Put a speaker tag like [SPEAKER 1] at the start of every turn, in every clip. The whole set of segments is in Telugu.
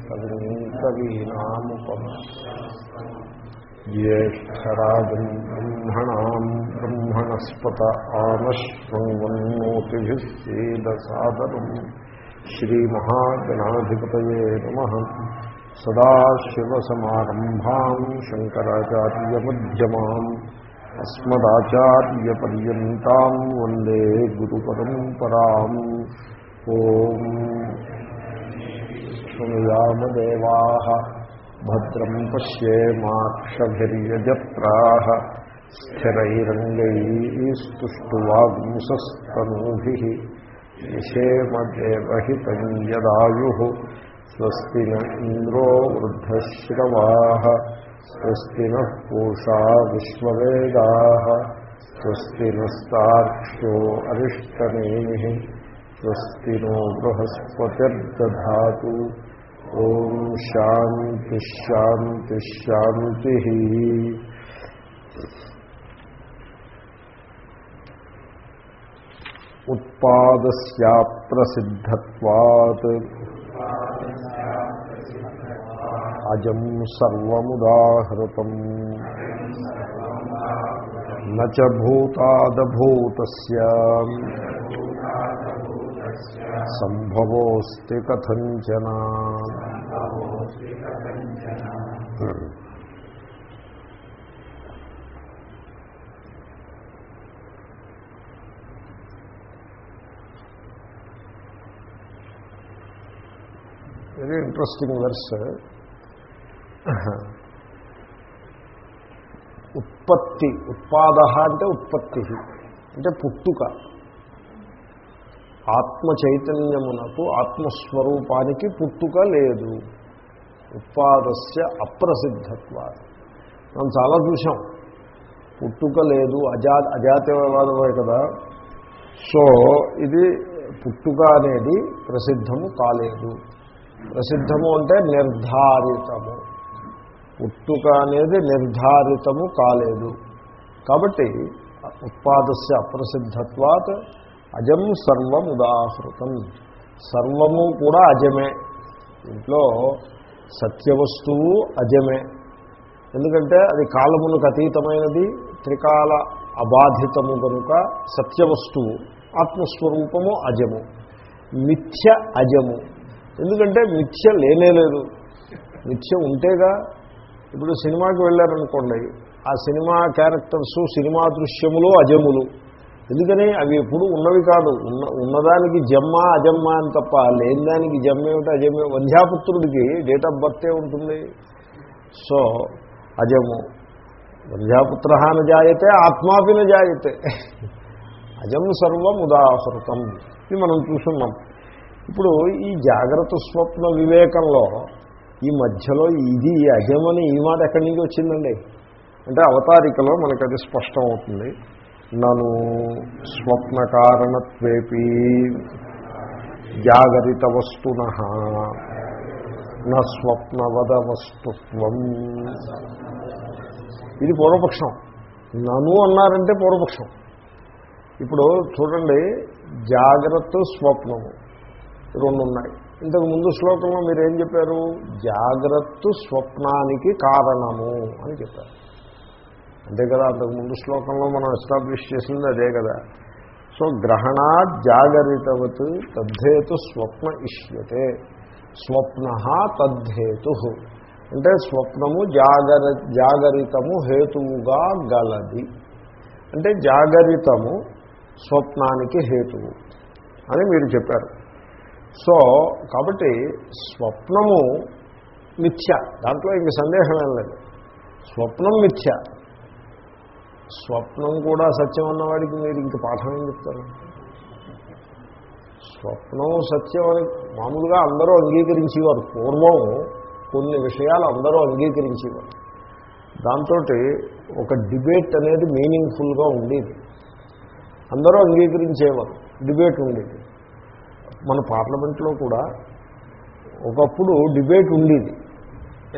[SPEAKER 1] కవిం కవీనాముపమ జ్యేష్టరాజం బ్రహ్మణా బ్రహ్మణస్పత ఆనశ్వన్మోతిభిస్సేదసాదరం శ్రీమహాగణాధిపతయే నమ సదాశివసమారంభాం అస్మదాచార్యపర్యంతం వందే గురు పరంపరా ఓం శృణుయామదేవా భద్రం పశ్యేమాక్షభిర్యజత్రాः స్థిరైరంగైస్తుష్టువాగుంసస్తనూभिः యశేమదేవహితం యదాయుः స్వస్తి న ఇంద్రో వృద్ధశ్రవాः స్వస్తి నः పూషా విశ్వవేదాः స్వస్తి నస్తార్క్ష్యో అరిష్టనేమిः స్వస్తి నో బృహస్పతిర్దధాతు ఓం శాంతి శాంతి శాంతి ఉత్పాదస్యాప్రసిద్ధత్వాత్ అజం न च भूतादभूत संभवोस्ति वेरी इंटरेस्टिंग वर्ष ఉత్పత్తి. ఉత్పాద అంటే ఉత్పత్తి. అంటే పుట్టుక. ఆత్మ చైతన్యమునకు ఆత్మస్వరూపానికి పుట్టుక లేదు. ఉత్పాదస్య అప్రసిద్ధత్వ మనం చాలా చూసాం పుట్టుక లేదు అజా అజాతీయవాదమే కదా. సో ఇది పుట్టుక అనేది ప్రసిద్ధము కాలేదు. ప్రసిద్ధము అంటే నిర్ధారితము. పుట్టుక అనేది నిర్ధారితము కాలేదు. కాబట్టి ఉత్పాదస్య అప్రసిద్ధత్వాత్ అజం సర్వం ఉదాహృతం. సర్వము కూడా అజమే. ఇంట్లో సత్యవస్తువు అజమే. ఎందుకంటే అది కాలమునకు అతీతమైనది త్రికాల అబాధితము కనుక సత్యవస్తువు ఆత్మస్వరూపము అజము. మిథ్య అజము. ఎందుకంటే మిథ్య లేనేలేదు మిథ్య ఉంటేగా ఇప్పుడు సినిమాకి వెళ్ళారనుకోండి ఆ సినిమా క్యారెక్టర్స్ సినిమా దృశ్యములు అజములు. ఎందుకని? అవి ఎప్పుడు ఉన్నవి కాదు. ఉన్న ఉన్నదానికి జమ్మ అజమ్మ అని తప్ప లేని దానికి జమ్మేమిటి అజమే వంధ్యాపుత్రుడికి డేట్ ఆఫ్ బర్తే ఉంటుంది? సో అజము. వంధ్యాపుత్ర న జాయతే ఆత్మాపి జాయతే. అజం సర్వం ఉదాహృతం. ఇది మనం చూస్తున్నాం ఇప్పుడు ఈ జాగ్రత్త స్వప్న వివేకంలో ఈ మధ్యలో ఇది అజమని ఈ మాట ఎక్కడి నుంచి వచ్చిందండి? అంటే అవతారికలో మనకు అది స్పష్టం అవుతుంది. నను స్వప్న కారణత్వేపి జాగరిత వస్తున నా స్వప్నవద వస్తుత్వం ఇది పూర్వపక్షం. నను అన్నారంటే పూర్వపక్షం. ఇప్పుడు చూడండి జాగ్రత్త స్వప్నము. రెండు ఉన్నాయి ఇంతకు ముందు శ్లోకంలో మీరు ఏం చెప్పారు? జాగ్రత్త స్వప్నానికి కారణము అని చెప్పారు. అంతే కదా అంతకు ముందు శ్లోకంలో మనం ఎస్టాబ్లిష్ చేసింది అదే కదా. సో గ్రహణాత్ జాగరితవత్ తద్ధేతు స్వప్న ఇష్యతే. స్వప్న తద్ధేతు. అంటే స్వప్నము జాగర జాగరితము హేతువుగా గలది. అంటే జాగరితము స్వప్నానికి హేతువు అని మీరు చెప్పారు. సో కాబట్టి స్వప్నము మిథ్య. దాంట్లో ఇంక సందేహం ఏం లేదు. స్వప్నం మిథ్య. స్వప్నం కూడా సత్యం అన్నవాడికి మీరు ఇంక పాఠం ఏం చెప్తారు? స్వప్నం సత్యం అని మామూలుగా అందరూ అంగీకరించేవారు. పూర్వం కొన్ని విషయాలు అందరూ అంగీకరించేవారు. దాంతో ఒక డిబేట్ అనేది మీనింగ్ఫుల్గా ఉండేది. అందరూ అంగీకరించేవారు. డిబేట్ ఉండేది. మన పార్లమెంట్లో కూడా ఒకప్పుడు డిబేట్ ఉండేది.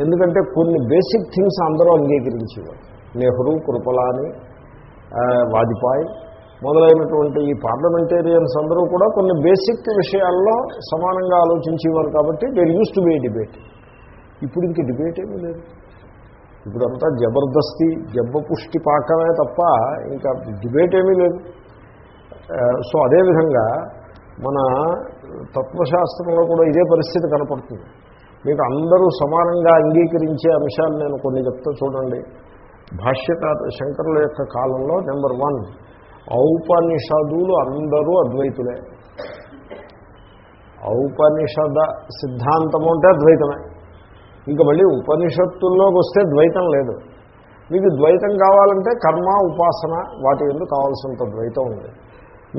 [SPEAKER 1] ఎందుకంటే కొన్ని బేసిక్ థింగ్స్ అందరూ అంగీకరించేవారు. నెహ్రూ కృపలాని వాజ్పాయ్ మొదలైనటువంటి ఈ పార్లమెంటేరియన్స్ అందరూ కూడా కొన్ని బేసిక్ విషయాల్లో సమానంగా ఆలోచించేవారు కాబట్టి there used to be debate ఇప్పుడు ఇంక డిబేట్ ఏమీ లేదు. ఇప్పుడంతా జబర్దస్తి జబ్బ పుష్టి పాకమే తప్ప ఇంకా డిబేట్ ఏమీ లేదు. సో అదేవిధంగా మన తత్వశాస్త్రంలో కూడా ఇదే పరిస్థితి కనపడుతుంది. మీకు అందరూ సమానంగా అంగీకరించే అంశాలు నేను కొన్ని చెప్తా చూడండి. భాష్యకార శంకరుల యొక్క కాలంలో నెంబర్ వన్ ఔపనిషదులు అందరూ అద్వైతులే. ఔపనిషద సిద్ధాంతము అంటే అద్వైతమే. ఇంకా మళ్ళీ ఉపనిషత్తుల్లోకి వస్తే ద్వైతం లేదు. మీకు ద్వైతం కావాలంటే కర్మ ఉపాసన వాటి ఎందుకు కావాల్సినంత ద్వైతం ఉంది.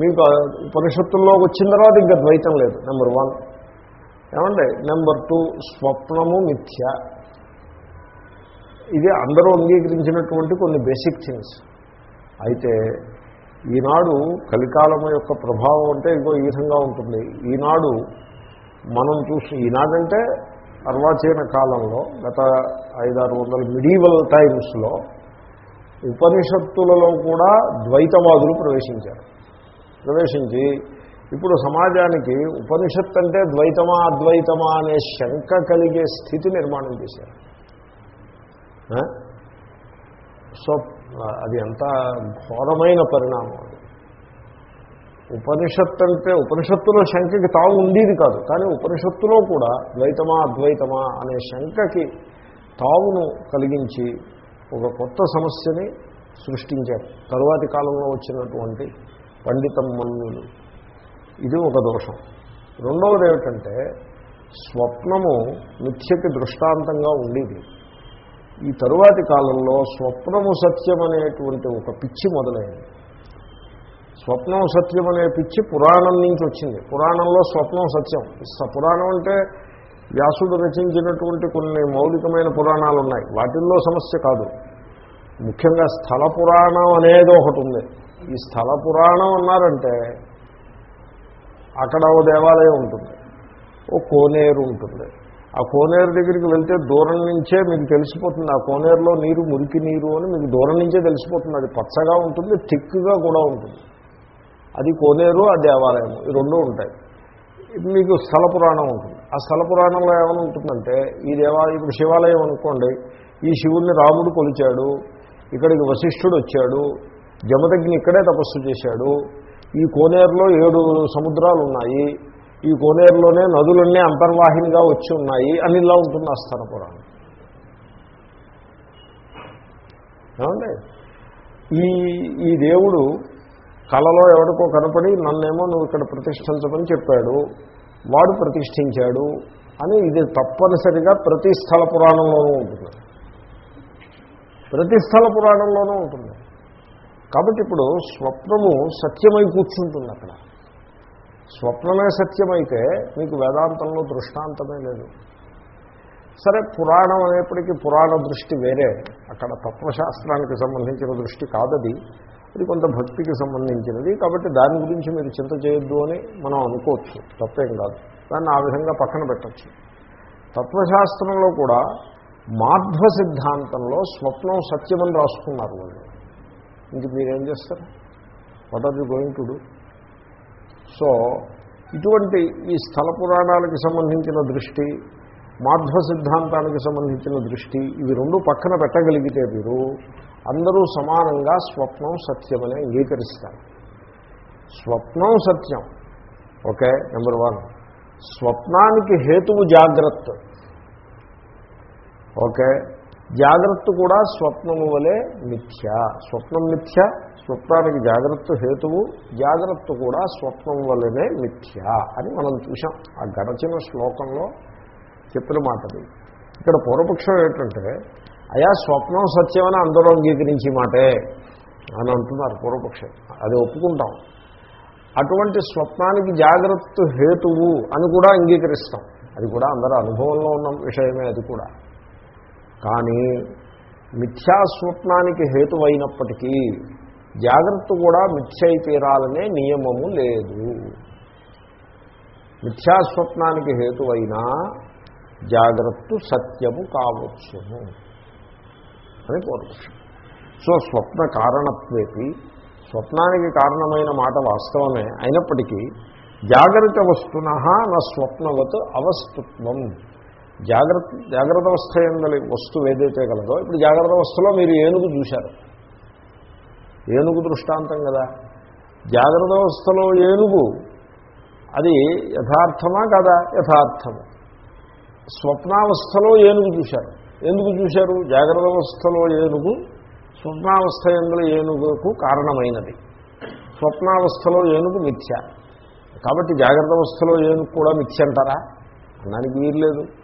[SPEAKER 1] మీకు ఉపనిషత్తుల్లోకి వచ్చిన తర్వాత ఇంకా ద్వైతం లేదు నెంబర్ వన్ ఏమండి? నెంబర్ టూ స్వప్నము మిథ్య. ఇది అందరూ అంగీకరించినటువంటి కొన్ని బేసిక్ థింగ్స్ అయితే ఈనాడు కలికాలము యొక్క ప్రభావం అంటే ఇగో ఈ విధంగా ఉంటుంది. ఈనాడు మనం చూసి ఈనాడంటే అర్వాచీన కాలంలో గత ఐదారు వందల మిడీవల్ టైమ్స్లో ఉపనిషత్తులలో కూడా ద్వైతవాదులు ప్రవేశించారు. ప్రవేశించి ఇప్పుడు సమాజానికి ఉపనిషత్తు అంటే ద్వైతమా అద్వైతమా అనే శంక కలిగే స్థితి నిర్మాణం చేశారు. సో అది ఎంత ఘోరమైన పరిణామం అది. ఉపనిషత్తు అంటే ఉపనిషత్తులో శంకకి తావు ఉండేది కాదు కానీ ఉపనిషత్తులో కూడా ద్వైతమా అద్వైతమా అనే శంకకి తావును కలిగించి ఒక కొత్త సమస్యని సృష్టించారు. తరువాతి కాలంలో వచ్చినటువంటి పండితం మన్యులు ఇది ఒక దోషం. రెండవది ఏమిటంటే స్వప్నము మిథ్యకి దృష్టాంతంగా ఉండేది. ఈ తరువాతి కాలంలో స్వప్నము సత్యం అనేటువంటి ఒక పిచ్చి మొదలైంది. స్వప్నం సత్యం అనే పిచ్చి పురాణం నుంచి వచ్చింది. పురాణంలో స్వప్నం సత్యం. స- పురాణం అంటే వ్యాసుడు రచించినటువంటి కొన్ని మౌలికమైన పురాణాలు ఉన్నాయి. వాటిల్లో సమస్య కాదు. ముఖ్యంగా స్థల పురాణం అనేది ఒకటి ఉంది. ఈ స్థల పురాణం అన్నారంటే అక్కడ ఓ దేవాలయం ఉంటుంది. ఓ కోనేరు ఉంటుంది. ఆ కోనేరు దగ్గరికి వెళ్తే దూరం నుంచే మీకు తెలిసిపోతుంది. ఆ కోనేరులో నీరు మురికి నీరు అని మీకు దూరం నుంచే తెలిసిపోతుంది. అది పచ్చగా ఉంటుంది థిక్గా కూడా ఉంటుంది. అది కోనేరు ఆ దేవాలయం ఈ రెండు ఉంటాయి. మీకు స్థల పురాణం ఉంటుంది. ఆ స్థల పురాణంలో ఏమైనా ఉంటుందంటే ఈ దేవాలయం ఇప్పుడు శివాలయం అనుకోండి ఈ శివుణ్ణి రాముడు కొలిచాడు ఇక్కడికి వశిష్ఠుడు వచ్చాడు జమదగ్ని ఇక్కడే తపస్సు చేశాడు. ఈ కోనేరులో ఏడు సముద్రాలు ఉన్నాయి ఈ కోనేరులోనే నదులన్నీ అంతర్వాహినిగా వచ్చి ఉన్నాయి అని ఇలా ఉంటుంది ఆ స్థల పురాణం. ఏమండి? ఈ ఈ దేవుడు కళలో ఎవరికో కనపడి నన్నేమో నువ్వు ఇక్కడ ప్రతిష్ఠించమని చెప్పాడు. వాడు ప్రతిష్ఠించాడు అని ఇది తప్పనిసరిగా ప్రతి స్థల పురాణంలోనూ ఉంటుంది. ప్రతి స్థల పురాణంలోనూ ఉంటుంది. కాబట్టి ఇప్పుడు స్వప్నము సత్యమై కూర్చుంటుంది అక్కడ. స్వప్నమే సత్యమైతే మీకు వేదాంతంలో దృష్టాంతమే లేదు. సరే పురాణం అనేప్పటికీ పురాణ దృష్టి వేరే. అక్కడ తత్వశాస్త్రానికి సంబంధించిన దృష్టి కాదది. అది కొంత భక్తికి సంబంధించినది. కాబట్టి దాని గురించి మీరు చింత చేయొద్దు అని మనం అనుకోవచ్చు. తప్పేం కాదు. దాన్ని ఆ విధంగా పక్కన పెట్టచ్చు. తత్వశాస్త్రంలో కూడా మాధ్వ సిద్ధాంతంలో స్వప్నం సత్యమని రాసుకున్నారు వాళ్ళు. ఇంక మీరేం చేస్తారు? What are you going to do so ఇటువంటి ఈ స్థల పురాణాలకి సంబంధించిన దృష్టి మాధ్వ సిద్ధాంతానికి సంబంధించిన దృష్టి ఇవి రెండు పక్కన పెట్టగలిగితే మీరు అందరూ సమానంగా స్వప్నం సత్యమని అంగీకరిస్తారు. స్వప్నం సత్యం. Okay number one. స్వప్నానికి హేతువు జాగ్రత్త. ఓకే జాగ్రత్త కూడా స్వప్నము వలె మిథ్య. స్వప్నం మిథ్య స్వప్నానికి జాగ్రత్త హేతువు జాగ్రత్త కూడా స్వప్నం వలనే మిథ్య అని మనం చూసాం ఆ గడచిన శ్లోకంలో చెప్పిన మాటది. ఇక్కడ పూర్వపక్షం ఏంటంటే అయా స్వప్నం సత్యమని అందరూ అంగీకరించి మాటే అని అంటున్నారు పూర్వపక్షం. అది ఒప్పుకుంటాం. అటువంటి స్వప్నానికి జాగ్రత్త హేతువు అని కూడా అంగీకరిస్తాం. అది కూడా అందరూ అనుభవంలో ఉన్న విషయమే అది కూడా. కానీ మిథ్యాస్వప్నానికి హేతువైనప్పటికీ జాగ్రత్త కూడా మిథ్యై తీరాలనే నియమము లేదు. మిథ్యాస్వప్నానికి హేతువైనా జాగ్రత్త సత్యము కావచ్చును అని పూర్వపక్షం సో స్వప్న కారణత్వేపి స్వప్నానికి కారణమైన మాట వాస్తవమే. అయినప్పటికీ జాగ్రత్త వస్తున నా స్వప్నవత్ అవస్థుత్వం జాగ్రత్త జాగ్రత్త అవస్థ ఏందని వస్తువు ఏదైతే కలదో ఇప్పుడు జాగ్రత్త అవస్థలో మీరు ఏనుగు చూశారు. ఏనుగు దృష్టాంతం కదా. జాగ్రత్త అవస్థలో ఏనుగు అది యథార్థమా కదా? యథార్థము. స్వప్నావస్థలో ఏనుగు చూశారు. ఎందుకు చూశారు? జాగ్రత్త అవస్థలో ఏనుగు స్వప్నావస్థ ఎందులో ఏనుగుకు కారణమైనది. స్వప్నావస్థలో ఏనుగు మిథ్య. కాబట్టి జాగ్రత్త అవస్థలో ఏనుగు కూడా మిథ్య అంటారా? అన్నానికి వీర్లేదు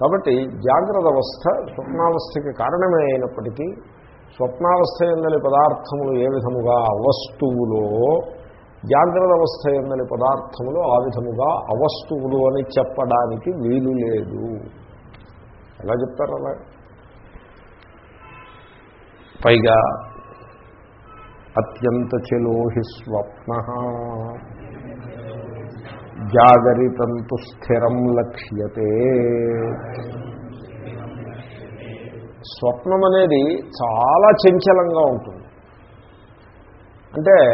[SPEAKER 1] కాబట్టి జాగ్రత్త అవస్థ స్వప్నావస్థకి కారణమే అయినప్పటికీ స్వప్నావస్థ ఎందలి పదార్థములు ఏ విధముగా అవస్తువులో జాగ్రత్త అవస్థ ఎందలి పదార్థములు ఆ విధముగా అవస్తువులు అని చెప్పడానికి వీలు లేదు. ఎలా చెప్తారు అలా? పైగా అత్యంత చెలోహి స్వప్న జాగరితంతు స్థిరం లక్ష్యతే. స్వప్నం అనేది చాలా చంచలంగా ఉంటుంది. అంటే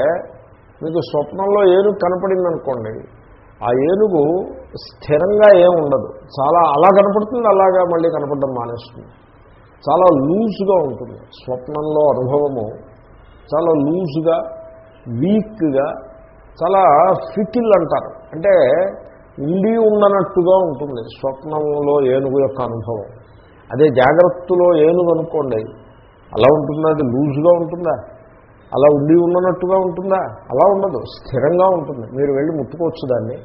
[SPEAKER 1] మీకు స్వప్నంలో ఏనుగు కనపడిందనుకోండి ఆ ఏనుగు స్థిరంగా ఏం ఉండదు. చాలా అలా కనపడుతుంది అలాగా మళ్ళీ కనపడడం మానేస్తుంది. చాలా లూజ్గా ఉంటుంది స్వప్నంలో అనుభవము. చాలా లూజ్గా వీక్గా చాలా ఫిటిల్ అంటారు. అంటే ఉండి ఉండనట్టుగా ఉంటుంది. స్వప్నంలో ఏనుగు యొక్క అనుభవం. అదే జాగ్రత్తలో ఏనుగు అనుకోండి. అలా ఉంటుందా? అది లూజ్గా ఉంటుందా? అలా ఉండి ఉండనట్టుగా ఉంటుందా? అలా ఉండదు. స్థిరంగా ఉంటుంది. మీరు వెళ్ళి ముట్టుకోవచ్చు దాన్ని.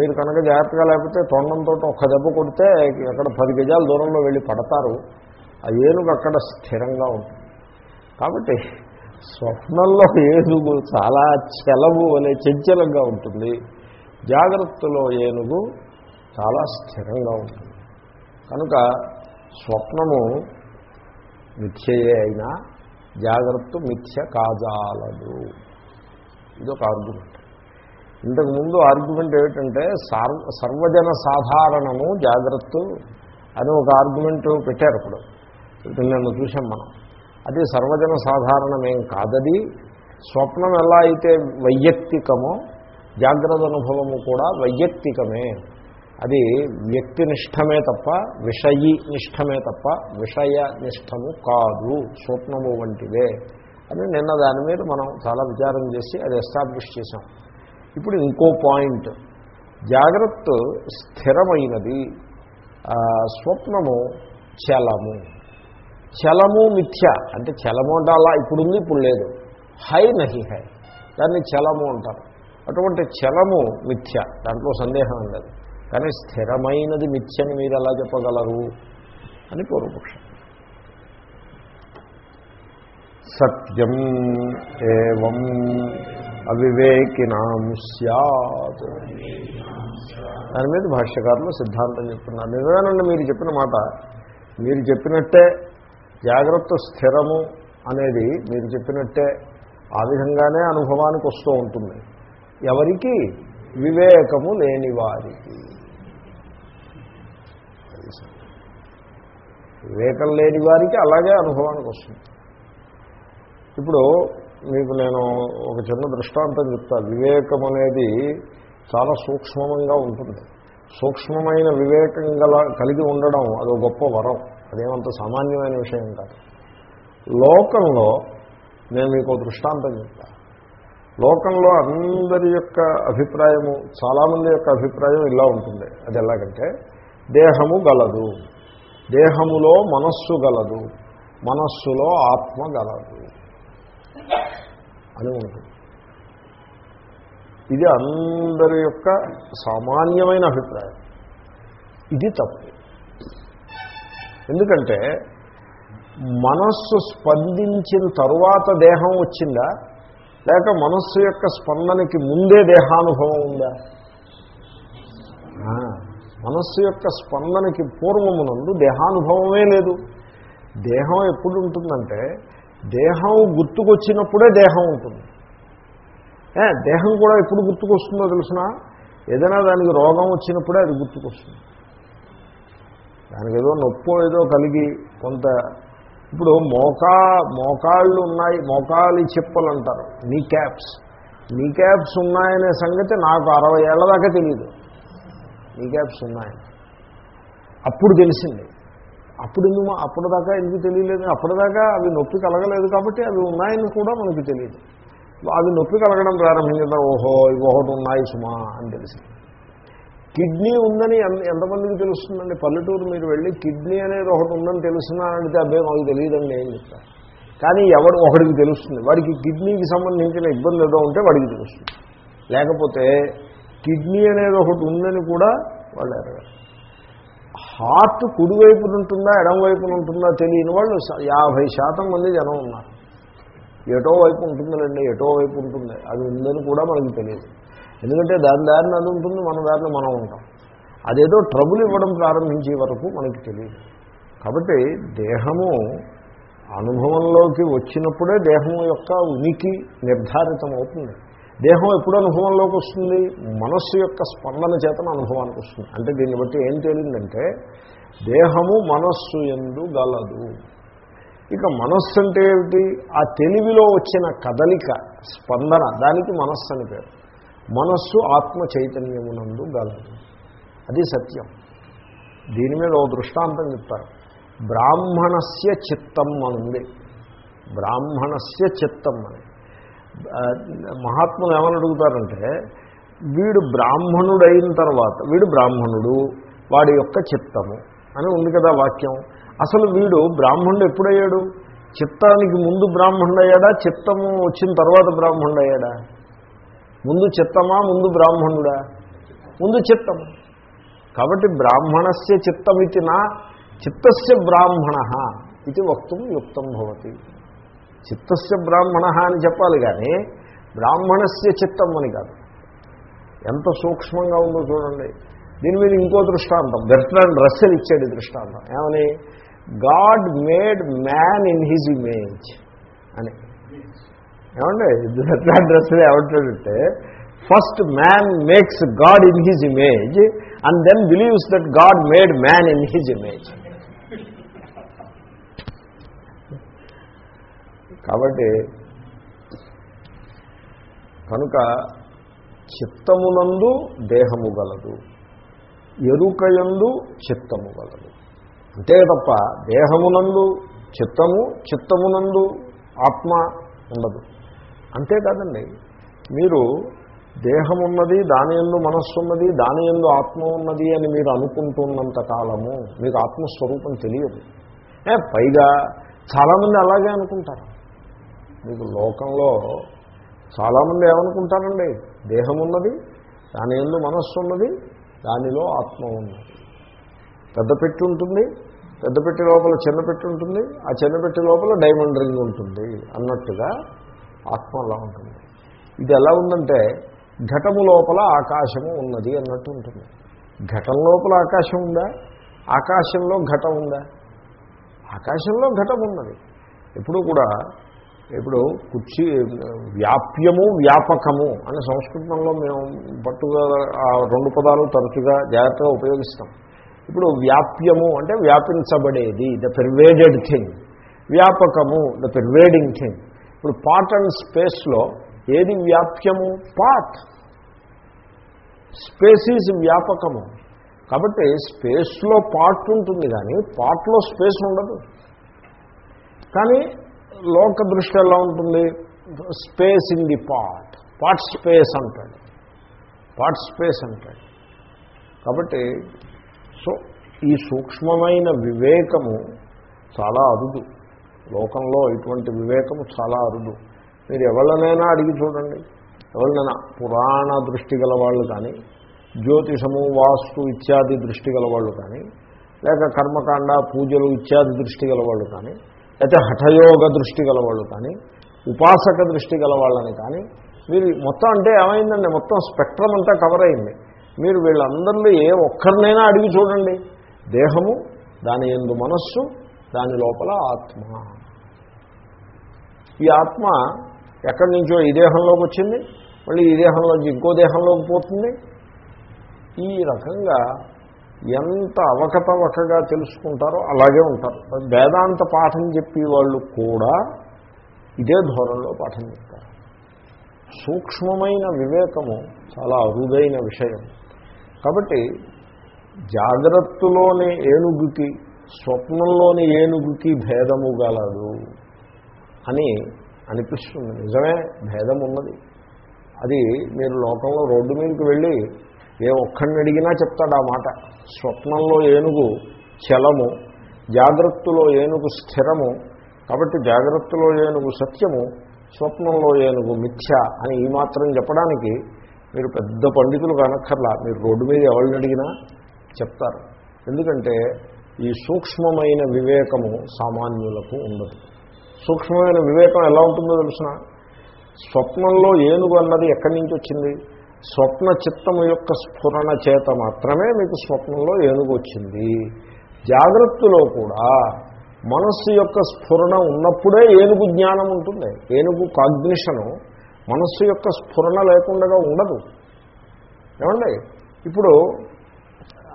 [SPEAKER 1] మీరు కనుక జాగ్రత్తగా లేకపోతే తొండంతో ఒక్క దెబ్బ కొడితే అక్కడ పది గజాల దూరంలో వెళ్ళి పడతారు. ఆ ఏనుగు అక్కడ స్థిరంగా ఉంటుంది. కాబట్టి స్వప్నంలో ఏనుగు చాలా చలవు అనే చంచలంగా ఉంటుంది. జాగ్రత్తలో ఏనుగు చాలా స్థిరంగా ఉంటుంది. కనుక స్వప్నము మిథ్యయే అయినా జాగ్రత్త మిథ్య కాజాలదు. ఇదొక ఆర్గ్యుమెంట్ ఇంతకుముందు ఆర్గ్యుమెంట్ ఏమిటంటే సర్వజన సాధారణము జాగ్రత్త అని ఒక ఆర్గ్యుమెంట్ పెట్టారు ఇప్పుడు ఇప్పుడు నన్ను చూసాం మనం. అది సర్వజన సాధారణమేం కాదది. స్వప్నం ఎలా అయితే వైయక్తికమో జాగ్రత్త అనుభవము కూడా వైయక్తికమే. అది వ్యక్తినిష్టమే తప్ప విషయీ నిష్టమే తప్ప విషయ నిష్టము కాదు స్వప్నము వంటిదే అని నిన్న దాని మీద మనం చాలా విచారం చేసి అది ఎస్టాబ్లిష్ చేశాం. ఇప్పుడు ఇంకో పాయింట్. జాగ్రత్త స్థిరమైనది. స్వప్నము చలము. చలము మిథ్య. అంటే చలము అంటే అలా ఇప్పుడుంది ఇప్పుడు లేదు. హై నహి హై. దాన్ని చలము అంటారు. అటువంటి చలము మిథ్య. దాంట్లో సందేహం ఉండదు కానీ స్థిరమైనది మిథ్యని మీరు ఎలా చెప్పగలరు? అని పూర్వపక్షం. సత్యం ఏం అవివేకినాం సత్ దాని మీద భాష్యకారులు సిద్ధాంతం చెప్తున్నారు. నిజమేనండి మీరు చెప్పిన మాట. మీరు చెప్పినట్టే జాగ్రత్త స్థిరము అనేది మీరు చెప్పినట్టే ఆ విధంగానే అనుభవానికి వస్తూ ఉంటుంది. ఎవరికి? వివేకము లేని వారికి. వివేకం లేని వారికి అలాగే అనుభవానికి వస్తుంది. ఇప్పుడు మీకు నేను ఒక చిన్న దృష్టాంతం చెప్తాను వివేకం అనేది చాలా సూక్ష్మంగా ఉంటుంది. సూక్ష్మమైన వివేకం గల కలిగి ఉండడం అది గొప్ప వరం. అదేమంత సామాన్యమైన విషయం కాదు. లోకంలో నేను మీకు దృష్టాంతం చెప్తాను లోకంలో అందరి యొక్క అభిప్రాయము చాలామంది యొక్క అభిప్రాయం ఇలా ఉంటుంది. అది ఎలాగంటే దేహము గలదు. దేహములో మనస్సు గలదు. మనస్సులో ఆత్మ గలదు. అని ఉంటుంది. ఇది అందరి యొక్క సామాన్యమైన అభిప్రాయం. ఇది తప్పు. ఎందుకంటే మనస్సు స్పందించిన తరువాత దేహం వచ్చిందా? లేక మనస్సు యొక్క స్పందనకి ముందే దేహానుభవం ఉందా? మనస్సు యొక్క స్పందనకి పూర్వమునందు దేహానుభవమే లేదు. దేహం ఎప్పుడు ఉంటుందంటే దేహం గుర్తుకొచ్చినప్పుడే దేహం ఉంటుంది. దేహం కూడా ఎప్పుడు గుర్తుకొస్తుందో తెలిసిన? ఏదైనా దానికి రోగం వచ్చినప్పుడే అది గుర్తుకొస్తుంది. దానికి ఏదో నొప్పో ఏదో కలిగి కొంత ఇప్పుడు మోకా మోకాళ్ళు ఉన్నాయి మోకాలి చెప్పులు అంటారు నీ క్యాప్స్ నీ క్యాప్స్ ఉన్నాయనే సంగతి నాకు అరవై ఏళ్ళ దాకా తెలియదు నీ క్యాప్స్ ఉన్నాయని అప్పుడు తెలిసింది. అప్పుడు ఎందుకు అప్పటిదాకా ఎందుకు తెలియలేదు? అప్పటిదాకా అవి నొప్పి కలగలేదు కాబట్టి అవి ఉన్నాయని కూడా మనకు తెలియదు అవి నొప్పి కలగడం ప్రారంభించిన ఓహో ఇవి ఒకటి ఉన్నాయి సుమా అని తెలిసింది. కిడ్నీ ఉందని ఎంతమందికి తెలుస్తుందండి? పల్లెటూరు మీరు వెళ్ళి కిడ్నీ అనేది ఒకటి ఉందని తెలుస్తున్నానంటే అబ్బాయి మాకు తెలియదండి ఏం చెప్తారు? కానీ ఎవడు ఒకడికి తెలుస్తుంది. వాడికి కిడ్నీకి సంబంధించిన ఇబ్బంది ఏదో ఉంటే వాడికి తెలుస్తుంది. లేకపోతే కిడ్నీ అనేది ఒకటి ఉందని కూడా వాళ్ళు ఎరగరు హార్ట్ కుడివైపున ఉంటుందా ఎడంవైపున ఉంటుందా తెలియని వాళ్ళు యాభై శాతం మంది జనం ఉన్నారు. ఎటో వైపు ఉంటుందండి ఎటో వైపు ఉంటుంది. అది ఉందని కూడా మనకి తెలియదు. ఎందుకంటే దాని దారిని అది ఉంటుంది మన దారిని మనం ఉంటాం. అదేదో ట్రబుల్ ఇవ్వడం ప్రారంభించే వరకు మనకి తెలియదు. కాబట్టి దేహము అనుభవంలోకి వచ్చినప్పుడే దేహం యొక్క ఉనికి నిర్ధారితం అవుతుంది దేహం ఎప్పుడు అనుభవంలోకి వస్తుంది? మనస్సు యొక్క స్పందన చేతన అనుభవానికి వస్తుంది. అంటే దీన్ని బట్టి ఏం తేలిందంటే దేహము మనస్సు ఎందు గలదు. ఇక మనస్సు అంటే ఏమిటి? ఆ తెలివిలో వచ్చిన కదలిక స్పందన దానికి మనస్సు అని పేరు. మనస్సు ఆత్మ చైతన్యమునందు గలదు. అది సత్యం. దీని మీద ఓ దృష్టాంతం చెప్తారు. బ్రాహ్మణస్య చిత్తం అనుంది బ్రాహ్మణస్య చిత్తం అని. మహాత్ములు ఏమని అడుగుతారంటే వీడు బ్రాహ్మణుడైన తర్వాత వీడు బ్రాహ్మణుడు వాడి యొక్క చిత్తము అని ఉంది కదా వాక్యం. అసలు వీడు బ్రాహ్మణుడు ఎప్పుడయ్యాడు? చిత్తానికి ముందు బ్రాహ్మణుడు అయ్యాడా చిత్తము వచ్చిన తర్వాత బ్రాహ్మణుడు అయ్యాడా ముందు చిత్తమా ముందు బ్రాహ్మణుడా? ముందు చిత్తము కాబట్టి బ్రాహ్మణస్య చిత్తమితి నా చిత్తస్య బ్రాహ్మణ ఇది వక్తం యుక్తం భవతి. చిత్తస్య బ్రాహ్మణ అని చెప్పాలి కానీ బ్రాహ్మణస్య చిత్తం అని కాదు. ఎంత సూక్ష్మంగా ఉందో చూడండి. దీని మీద ఇంకో దృష్టాంతం. బెర్ట్రాండ్ రస్సెల్ ఇచ్చాడు దృష్టాంతం. ఏమని? God made man in his image అని. ఏమండి? బెర్ట్రాండ్ రస్సెల్ ఏమంటాడంటే first man makes God in his image and then believes that God made man in his image కాబట్టి కనుక చిత్తమునందు దేహము గలదు ఎరుకయందు చిత్తము గలదు. అంతే తప్ప దేహమునందు చిత్తము చిత్తమునందు ఆత్మ ఉండదు. అంతేకాదండి. మీరు దేహమున్నది దాని ఎందు మనస్సు ఉన్నది దాని ఎందు ఆత్మ ఉన్నది అని మీరు అనుకుంటున్నంత కాలము మీకు ఆత్మస్వరూపం తెలియదు. ఏ, పైగా చాలామంది అలాగే అనుకుంటారు. మీకు లోకంలో చాలామంది ఏమనుకుంటారండి? దేహం ఉన్నది దాని ఎందు మనస్సు ఉన్నది దానిలో ఆత్మ ఉన్నది పెద్ద పెట్టి ఉంటుంది పెద్ద పెట్టి లోపల చిన్న పెట్టి ఉంటుంది ఆ చిన్న పెట్టి లోపల డైమండ్ రింగ్ ఉంటుంది అన్నట్టుగా ఆత్మ అలా ఉంటుంది. ఇది ఎలా ఉందంటే ఘటము లోపల ఆకాశము ఉన్నది అన్నట్టు ఉంటుంది. ఘటం లోపల ఆకాశం ఉందా? ఆకాశంలో ఘటం ఉందా? ఆకాశంలో ఘటం ఉన్నది. ఎప్పుడు కూడా ఇప్పుడు కుర్చీ వ్యాప్యము వ్యాపకము అని సంస్కృతంలో మేము పట్టుగా ఆ రెండు పదాలు తరచుగా జాగ్రత్తగా ఉపయోగిస్తాం. ఇప్పుడు వ్యాప్యము అంటే వ్యాపించబడేది ద పెర్వేడెడ్ థింగ్ వ్యాపకము ద పెర్వేడింగ్ థింగ్ ఇప్పుడు పార్ట్ అండ్ స్పేస్లో ఏది వ్యాప్యము? పార్ట్. స్పేస్ ఈజ్ వ్యాపకము. కాబట్టి స్పేస్లో పార్ట్ ఉంటుంది కానీ పార్ట్లో స్పేస్ ఉండదు. కానీ లోక దృష్టి ఎలా ఉంటుంది? Space in the part. Part space అంటాడు. పార్ట్ స్పేస్ అంటాడు. కాబట్టి సో ఈ సూక్ష్మమైన వివేకము చాలా అరుదు. లోకంలో ఇటువంటి వివేకము చాలా అరుదు. మీరు ఎవరినైనా అడిగి చూడండి. ఎవరినైనా పురాణ దృష్టి గల వాళ్ళు కానీ జ్యోతిషము వాస్తు ఇత్యాది దృష్టి గల వాళ్ళు కానీ లేక కర్మకాండ పూజలు ఇత్యాది దృష్టి గల వాళ్ళు కానీ లేకపోతే హఠయోగ దృష్టి గల వాళ్ళు కానీ ఉపాసక దృష్టి గల వాళ్ళని కానీ మీరు మొత్తం అంటే ఏమైందండి? మొత్తం స్పెక్ట్రమ్ అంతా కవర్ అయింది. మీరు వీళ్ళందరిలో ఏ ఒక్కరినైనా అడిగి చూడండి. దేహము దాని ఎందు మనస్సు దాని లోపల ఆత్మ. ఈ ఆత్మ ఎక్కడి నుంచో ఈ దేహంలోకి వచ్చింది మళ్ళీ ఈ దేహంలోంచి ఇంకో దేహంలోకి పోతుంది. ఈ రకంగా ఎంత అవకతవకగా తెలుసుకుంటారో అలాగే ఉంటారు. వేదాంత పాఠం చెప్పి వాళ్ళు కూడా ఇదే ధోరణిలో పాఠం చెప్తారు. సూక్ష్మమైన వివేకము చాలా అరుదైన విషయం. కాబట్టి జాగ్రత్తలోని ఏనుగుకి స్వప్నంలోని ఏనుగుకి భేదము గలదు అని అనిపిస్తుంది. నిజమే భేదం ఉన్నది. అది మీరు లోకంలో రోడ్డు మీదకి వెళ్ళి ఏ ఒక్కడిని అడిగినా చెప్తాడు ఆ మాట. స్వప్నంలో ఏనుగు చలము జాగ్రత్తలో ఏనుగు స్థిరము. కాబట్టి జాగ్రత్తలో ఏనుగు సత్యము స్వప్నంలో ఏనుగు మిథ్య అని ఈ మాత్రం చెప్పడానికి మీరు పెద్ద పండితులు కనక్కర్లా. మీరు రోడ్డు మీద ఎవరిని అడిగినా చెప్తారు. ఎందుకంటే ఈ సూక్ష్మమైన వివేకము సామాన్యులకు ఉండదు. సూక్ష్మమైన వివేకం ఎలా ఉంటుందో తెలిసిన? స్వప్నంలో ఏనుగు అన్నది ఎక్కడి నుంచి వచ్చింది? స్వప్న చిత్తము యొక్క స్ఫురణ చేత మాత్రమే మీకు స్వప్నంలో ఏనుగు వచ్చింది. జాగ్రత్తలో కూడా మనస్సు యొక్క స్ఫురణ ఉన్నప్పుడే ఏనుగు జ్ఞానం ఉంటుంది. ఏనుగు కాగ్నిషను మనస్సు యొక్క స్ఫురణ లేకుండా ఉండదు. ఏమండి? ఇప్పుడు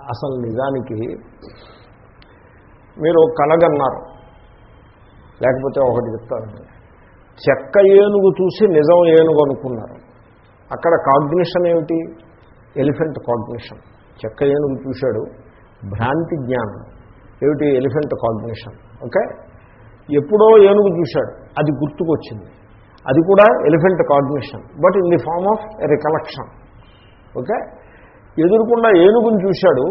[SPEAKER 1] అసలు నిజానికి మీరు కలగన్నారు లేకపోతే ఒకటి చెప్తానండి చెక్క ఏనుగు చూసి నిజం ఏనుగు అనుకున్నారు. అక్కడ కాగ్నిషన్ ఏమిటి? Elephant cognition. చెక్క ఏనుగు చూశాడు. భ్రాంతి జ్ఞానం. ఏమిటి? Elephant cognition. ఓకే? ఎప్పుడో ఏనుగు చూశాడు. అది గుర్తుకొచ్చింది. అది కూడా elephant cognition. But in the form of recollection. Okay? ఎదురుకుండా ఏనుగుని చూశాడు.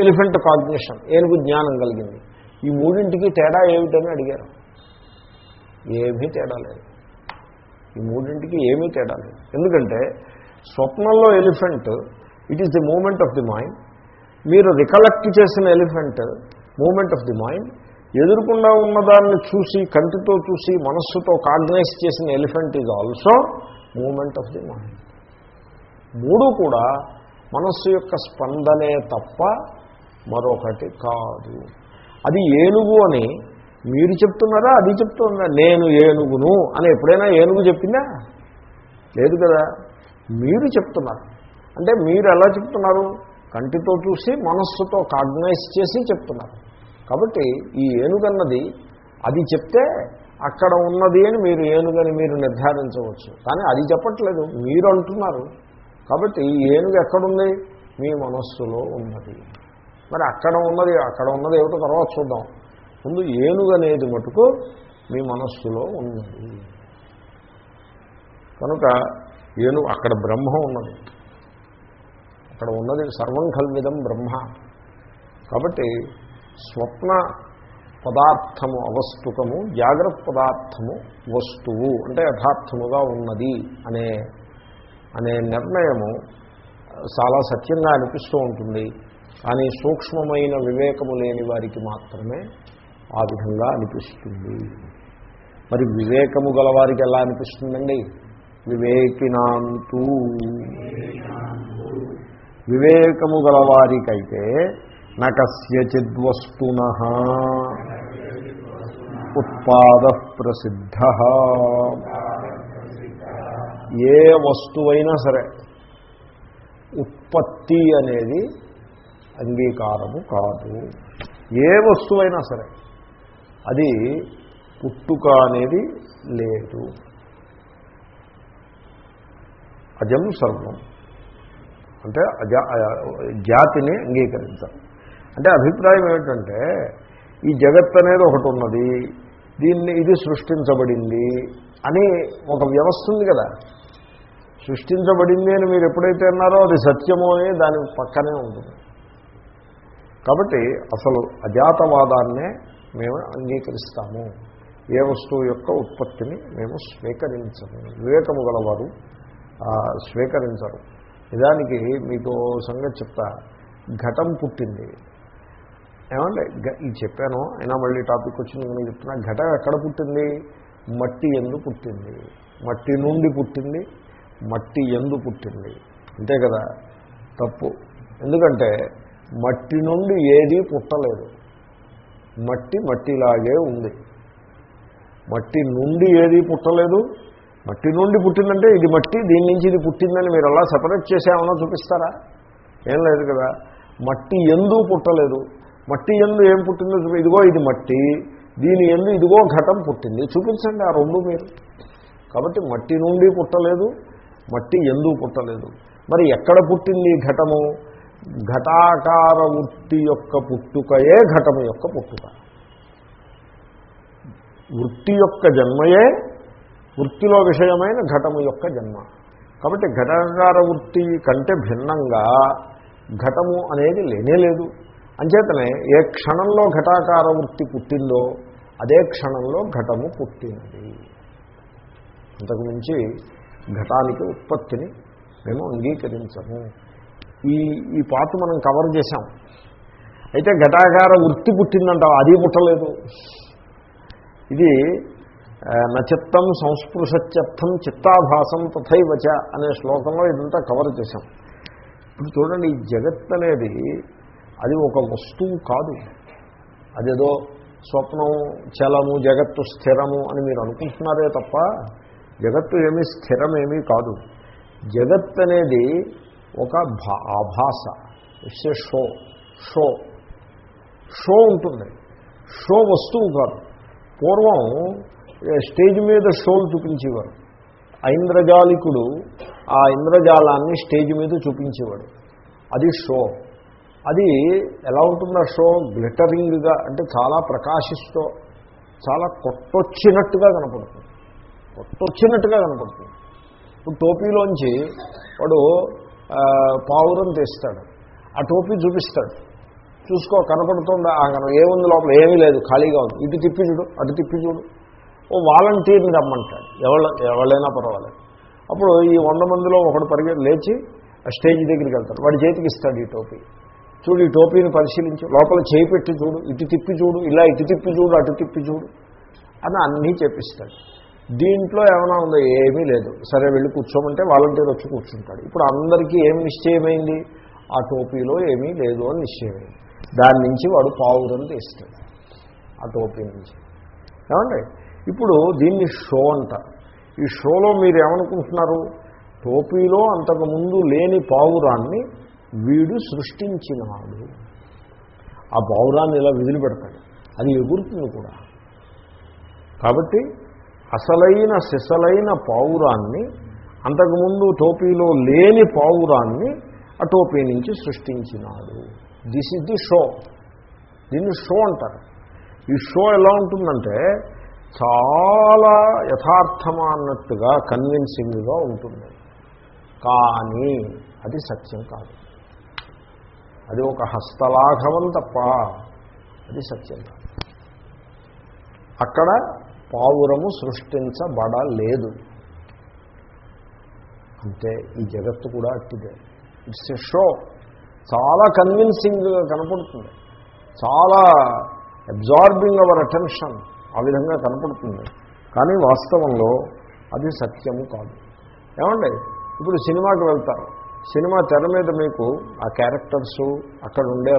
[SPEAKER 1] Elephant cognition. ఏనుగు జ్ఞానం కలిగింది. ఈ మూడింటికి తేడా ఏమిటని అడిగారు. ఏమీ తేడా లేదు. ఈ మూడింటికి ఏమీ తేడా లేదు. ఎందుకంటే స్వప్నంలో elephant it is the moment of the mind మీరు రికలెక్ట్ చేసిన elephant moment of the mind ఎదురుకుండా ఉన్నదాన్ని చూసి కంటితో చూసి మనస్సుతో కాగ్నైజ్ చేసిన elephant is also moment of the mind మూడు కూడా మనస్సు యొక్క స్పందనే తప్ప మరొకటి కాదు. అది ఏనుగు అని. మీరు చెప్తున్నారా అది చెప్తుందా? నేను ఏనుగును అని ఎప్పుడైనా ఏనుగు చెప్పిందా? లేదు కదా. మీరు చెప్తున్నారు. అంటే మీరు ఎలా చెప్తున్నారు? కంటితో చూసి మనస్సుతో కాగ్నైజ్ చేసి చెప్తున్నారు. కాబట్టి ఈ ఏనుగన్నది అది చెప్తే అక్కడ ఉన్నది అని మీరు ఏనుగని మీరు నిర్ధారించవచ్చు. కానీ అది చెప్పట్లేదు. మీరు అంటున్నారు. కాబట్టి ఏనుగు ఎక్కడుంది? మీ మనస్సులో ఉన్నది. మరి అక్కడ ఉన్నది అక్కడ ఉన్నది ఏమిటో తర్వాత చూద్దాం. ముందు ఏనుగు అనేది మటుకు మీ మనస్సులో ఉన్నది. కనుక ఏను అక్కడ బ్రహ్మ ఉన్నది. అక్కడ ఉన్నది సర్వం కల్విదం బ్రహ్మ. కాబట్టి స్వప్న పదార్థము అవస్తుకము జాగ్రత్త పదార్థము వస్తువు అంటే యథార్థముగా ఉన్నది అనే అనే నిర్ణయము చాలా సత్యంగా అనిపిస్తూ ఉంటుంది. కానీ సూక్ష్మమైన వివేకము లేని వారికి మాత్రమే ఆ విధంగా అనిపిస్తుంది. మరి వివేకము గలవారికి ఎలా అనిపిస్తుందండి? వివేకినాంతూ. వివేకము గలవారికైతే నకస్యచిద్వస్తున ఉత్పాద ప్రసిద్ధ ఏ వస్తువైనా సరే ఉత్పత్తి అనేది అంగీకారము కాదు. ఏ వస్తువైనా సరే అది పుట్టుక అనేది లేదు. అజం సర్వం. అంటే అజ జాతిని అంగీకరించాలి. అంటే అభిప్రాయం ఏమిటంటే ఈ జగత్ అనేది ఒకటి ఉన్నది దీన్ని ఇది సృష్టించబడింది అని ఒక వ్యవస్థ ఉంది కదా. సృష్టించబడింది అని మీరు ఎప్పుడైతే అన్నారో అది సత్యమో అని దాని పక్కనే ఉంటుంది. కాబట్టి అసలు అజాతవాదాన్నే మేము అంగీకరిస్తాము. ఏ వస్తువు యొక్క ఉత్పత్తిని మేము స్వీకరించము. వివేకము గలవారు స్వీకరించరు. నిజానికి మీకు సంగతి చెప్తా. ఘటం పుట్టింది. ఏమంటే ఇది చెప్పాను అయినా మళ్ళీ టాపిక్ వచ్చింది నేను చెప్తున్నా. ఘటం ఎక్కడ పుట్టింది? మట్టి ఎందు పుట్టింది. మట్టి నుండి పుట్టింది. మట్టి ఎందు పుట్టింది. అంతే కదా? తప్పు. ఎందుకంటే మట్టి నుండి ఏదీ పుట్టలేదు. మట్టి మట్టిలాగే ఉంది. మట్టి నుండి ఏదీ పుట్టలేదు. మట్టి నుండి పుట్టిందంటే ఇది మట్టి దీని నుంచి ఇది పుట్టిందని మీరు అలా సపరేట్ చేసేమన్నా చూపిస్తారా? ఏం లేదు కదా. మట్టి ఎందు పుట్టలేదు. మట్టి ఎందు ఏం పుట్టిందో చూపి ఇదిగో ఇది మట్టి దీని ఎందు ఇదిగో ఘటం పుట్టింది. చూపించండి ఆ రెండు మీరు. కాబట్టి మట్టి నుండి పుట్టలేదు మట్టి ఎందు పుట్టలేదు. మరి ఎక్కడ పుట్టింది ఘటము? ఘటాకార వృత్తి యొక్క పుట్టుకయే ఘటము యొక్క పుట్టుక. వృత్తి యొక్క జన్మయే వృత్తిలో విషయమైన ఘటము యొక్క జన్మ. కాబట్టి ఘటాకార వృత్తి కంటే భిన్నంగా ఘటము అనేది లేనే లేదు. అంచేతనే ఏ క్షణంలో ఘటాకార వృత్తి పుట్టిందో అదే క్షణంలో ఘటము పుట్టినది అంతకుమించి ఘటానికి ఉత్పత్తిని మేము అంగీకరించము. ఈ ఈ పాత మనం కవర్ చేశాం. అయితే ఘటాకార వృత్తి పుట్టిందంటావు? అది పుట్టలేదు. ఇది నచిత్తం సంస్పృశత్యర్థం చిత్తాభాసం తథైవచ అనే శ్లోకంలో ఇదంతా కవర్ చేశాం. ఇప్పుడు చూడండి ఈ జగత్ అనేది అది ఒక వస్తువు కాదు. అదేదో స్వప్నం చలము జగత్తు స్థిరము అని మీరు అనుకుంటున్నారే తప్ప జగత్తు ఏమీ స్థిరమేమీ కాదు. జగత్ అనేది ఒక భా ఆభాస. It's a show show show ఉంటుంది. షో వస్తువు కాదు. పూర్వం స్టేజ్ మీద షోలు చూపించేవారు. ఐంద్రజాలికుడు ఆ ఇంద్రజాలాన్ని స్టేజ్ మీద చూపించేవాడు. అది షో అది ఎలా ఉంటుంది ఆ షో గ్లిటరింగ్గా అంటే చాలా ప్రకాశిస్తూ చాలా కొట్టొచ్చినట్టుగా కనపడుతుంది. కొట్టొచ్చినట్టుగా కనపడుతుంది. ఇప్పుడు టోపీలోంచి వాడు పావురం తీస్తాడు. ఆ టోపీ చూపిస్తాడు. చూసుకో కనపడుతుందా? ఆ కన ఏముంది లోపల? ఏమీ లేదు ఖాళీగా ఉంది. ఇటు తిప్పి చూడు అటు తిప్పి చూడు. ఓ వాలంటీర్ని రమ్మంటాడు. ఎవరు ఎవరైనా పర్వాలేదు. అప్పుడు ఈ వంద మందిలో ఒకడు పరిగె లేచి ఆ స్టేజ్ దగ్గరికి వెళ్తాడు. వాడి చేతికి ఇస్తాడు ఈ టోపీ. చూడు ఈ టోపీని పరిశీలించు. లోపల చేయి పెట్టి చూడు. ఇటు తిప్పి చూడు. ఇలా ఇటు తిప్పి చూడు. అటు తిప్పి చూడు. అని అన్నీ చేపిస్తాడు దీంట్లో ఏమైనా ఉందో ఏమీ లేదు. సరే వెళ్ళి కూర్చోమంటే వాలంటీర్ వచ్చి కూర్చుంటాడు. ఇప్పుడు అందరికీ ఏం నిశ్చయమైంది? ఆ టోపీలో ఏమీ లేదు అని నిశ్చయమైంది. దాని నుంచి వాడు పావురం తీస్తాడు. ఆ టోపీ నుంచి. ఏమండి? ఇప్పుడు దీన్ని షో అంటారు ఈ షోలో మీరు ఏమనుకుంటున్నారు టోపీలో అంతకుముందు లేని పావురాన్ని వీడు సృష్టించినాడు ఆ పావురాన్ని ఇలా విధులు పెడతాడు. అది ఎగురుతుంది కూడా. కాబట్టి అసలైన సిసలైన పావురాన్ని అంతకుముందు టోపీలో లేని పావురాన్ని ఆ టోపీ నుంచి సృష్టించినాడు. దిస్ ఇస్ ది షో దీన్ని షో అంటారు. ఈ షో ఎలా ఉంటుందంటే చాలా యథార్థమా అన్నట్టుగా కన్విన్సింగ్గా ఉంటుంది. కానీ అది సత్యం కాదు. అది ఒక హస్తలాఘవం తప్ప అది సత్యం కాదు. అక్కడ పావురము సృష్టించబడలేదు. అంటే ఈ జగత్తు కూడా అట్టిదే. ఇట్స్ ఎ షో చాలా కన్విన్సింగ్గా కనపడుతుంది. చాలా అబ్జార్బింగ్ అవర్ అటెన్షన్ ఆ విధంగా కనపడుతుంది. కానీ వాస్తవంలో అది సత్యము కాదు. ఏమండి? ఇప్పుడు సినిమాకి వెళ్తారు. సినిమా తెర మీద మీకు ఆ క్యారెక్టర్సు అక్కడ ఉండే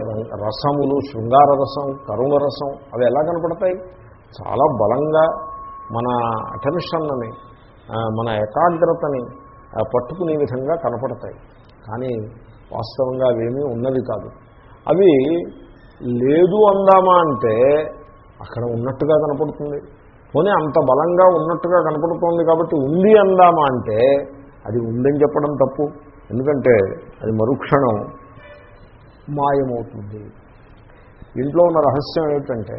[SPEAKER 1] రసములు శృంగార రసం కరుణ రసం అవి ఎలా కనపడతాయి? చాలా బలంగా మన అటెన్షన్ని మన ఏకాగ్రతని పట్టుకునే విధంగా కనపడతాయి. కానీ వాస్తవంగా అవేమీ ఉన్నవి కాదు. అవి లేదు అందామా అంటే అక్కడ ఉన్నట్టుగా కనపడుతుంది. పోనీ అంత బలంగా ఉన్నట్టుగా కనపడుతోంది కాబట్టి ఉంది అందామా అంటే అది ఉందని చెప్పడం తప్పు. ఎందుకంటే అది మరుక్షణం మాయమవుతుంది. ఇంట్లో ఉన్న రహస్యం ఏమిటంటే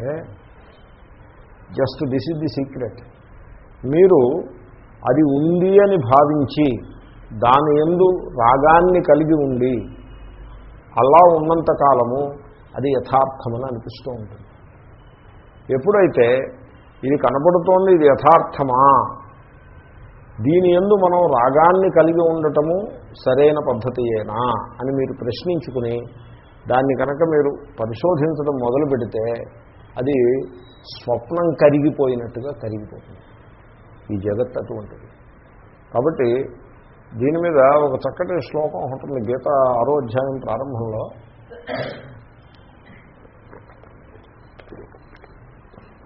[SPEAKER 1] just this is the secret. మీరు అది ఉంది అని భావించి దాని ఎందు రాగాన్ని కలిగి ఉండి అలా ఉన్నంత కాలము అది యథార్థమని అనిపిస్తూ ఉంటుంది. ఎప్పుడైతే ఇది కనపడుతోంది ఇది యథార్థమా? దీని ఎందు మనం రాగాన్ని కలిగి ఉండటము సరైన పద్ధతియేనా అని మీరు ప్రశ్నించుకుని దాన్ని కనుక మీరు పరిశోధించడం మొదలు పెడితే అది స్వప్నం కరిగిపోయినట్టుగా కరిగిపోతుంది. ఈ జగత్ అటువంటిది. కాబట్టి దీని మీద ఒక చక్కటి శ్లోకం ఉంటుంది. గీత ఆరోధ్యాయం ప్రారంభంలో.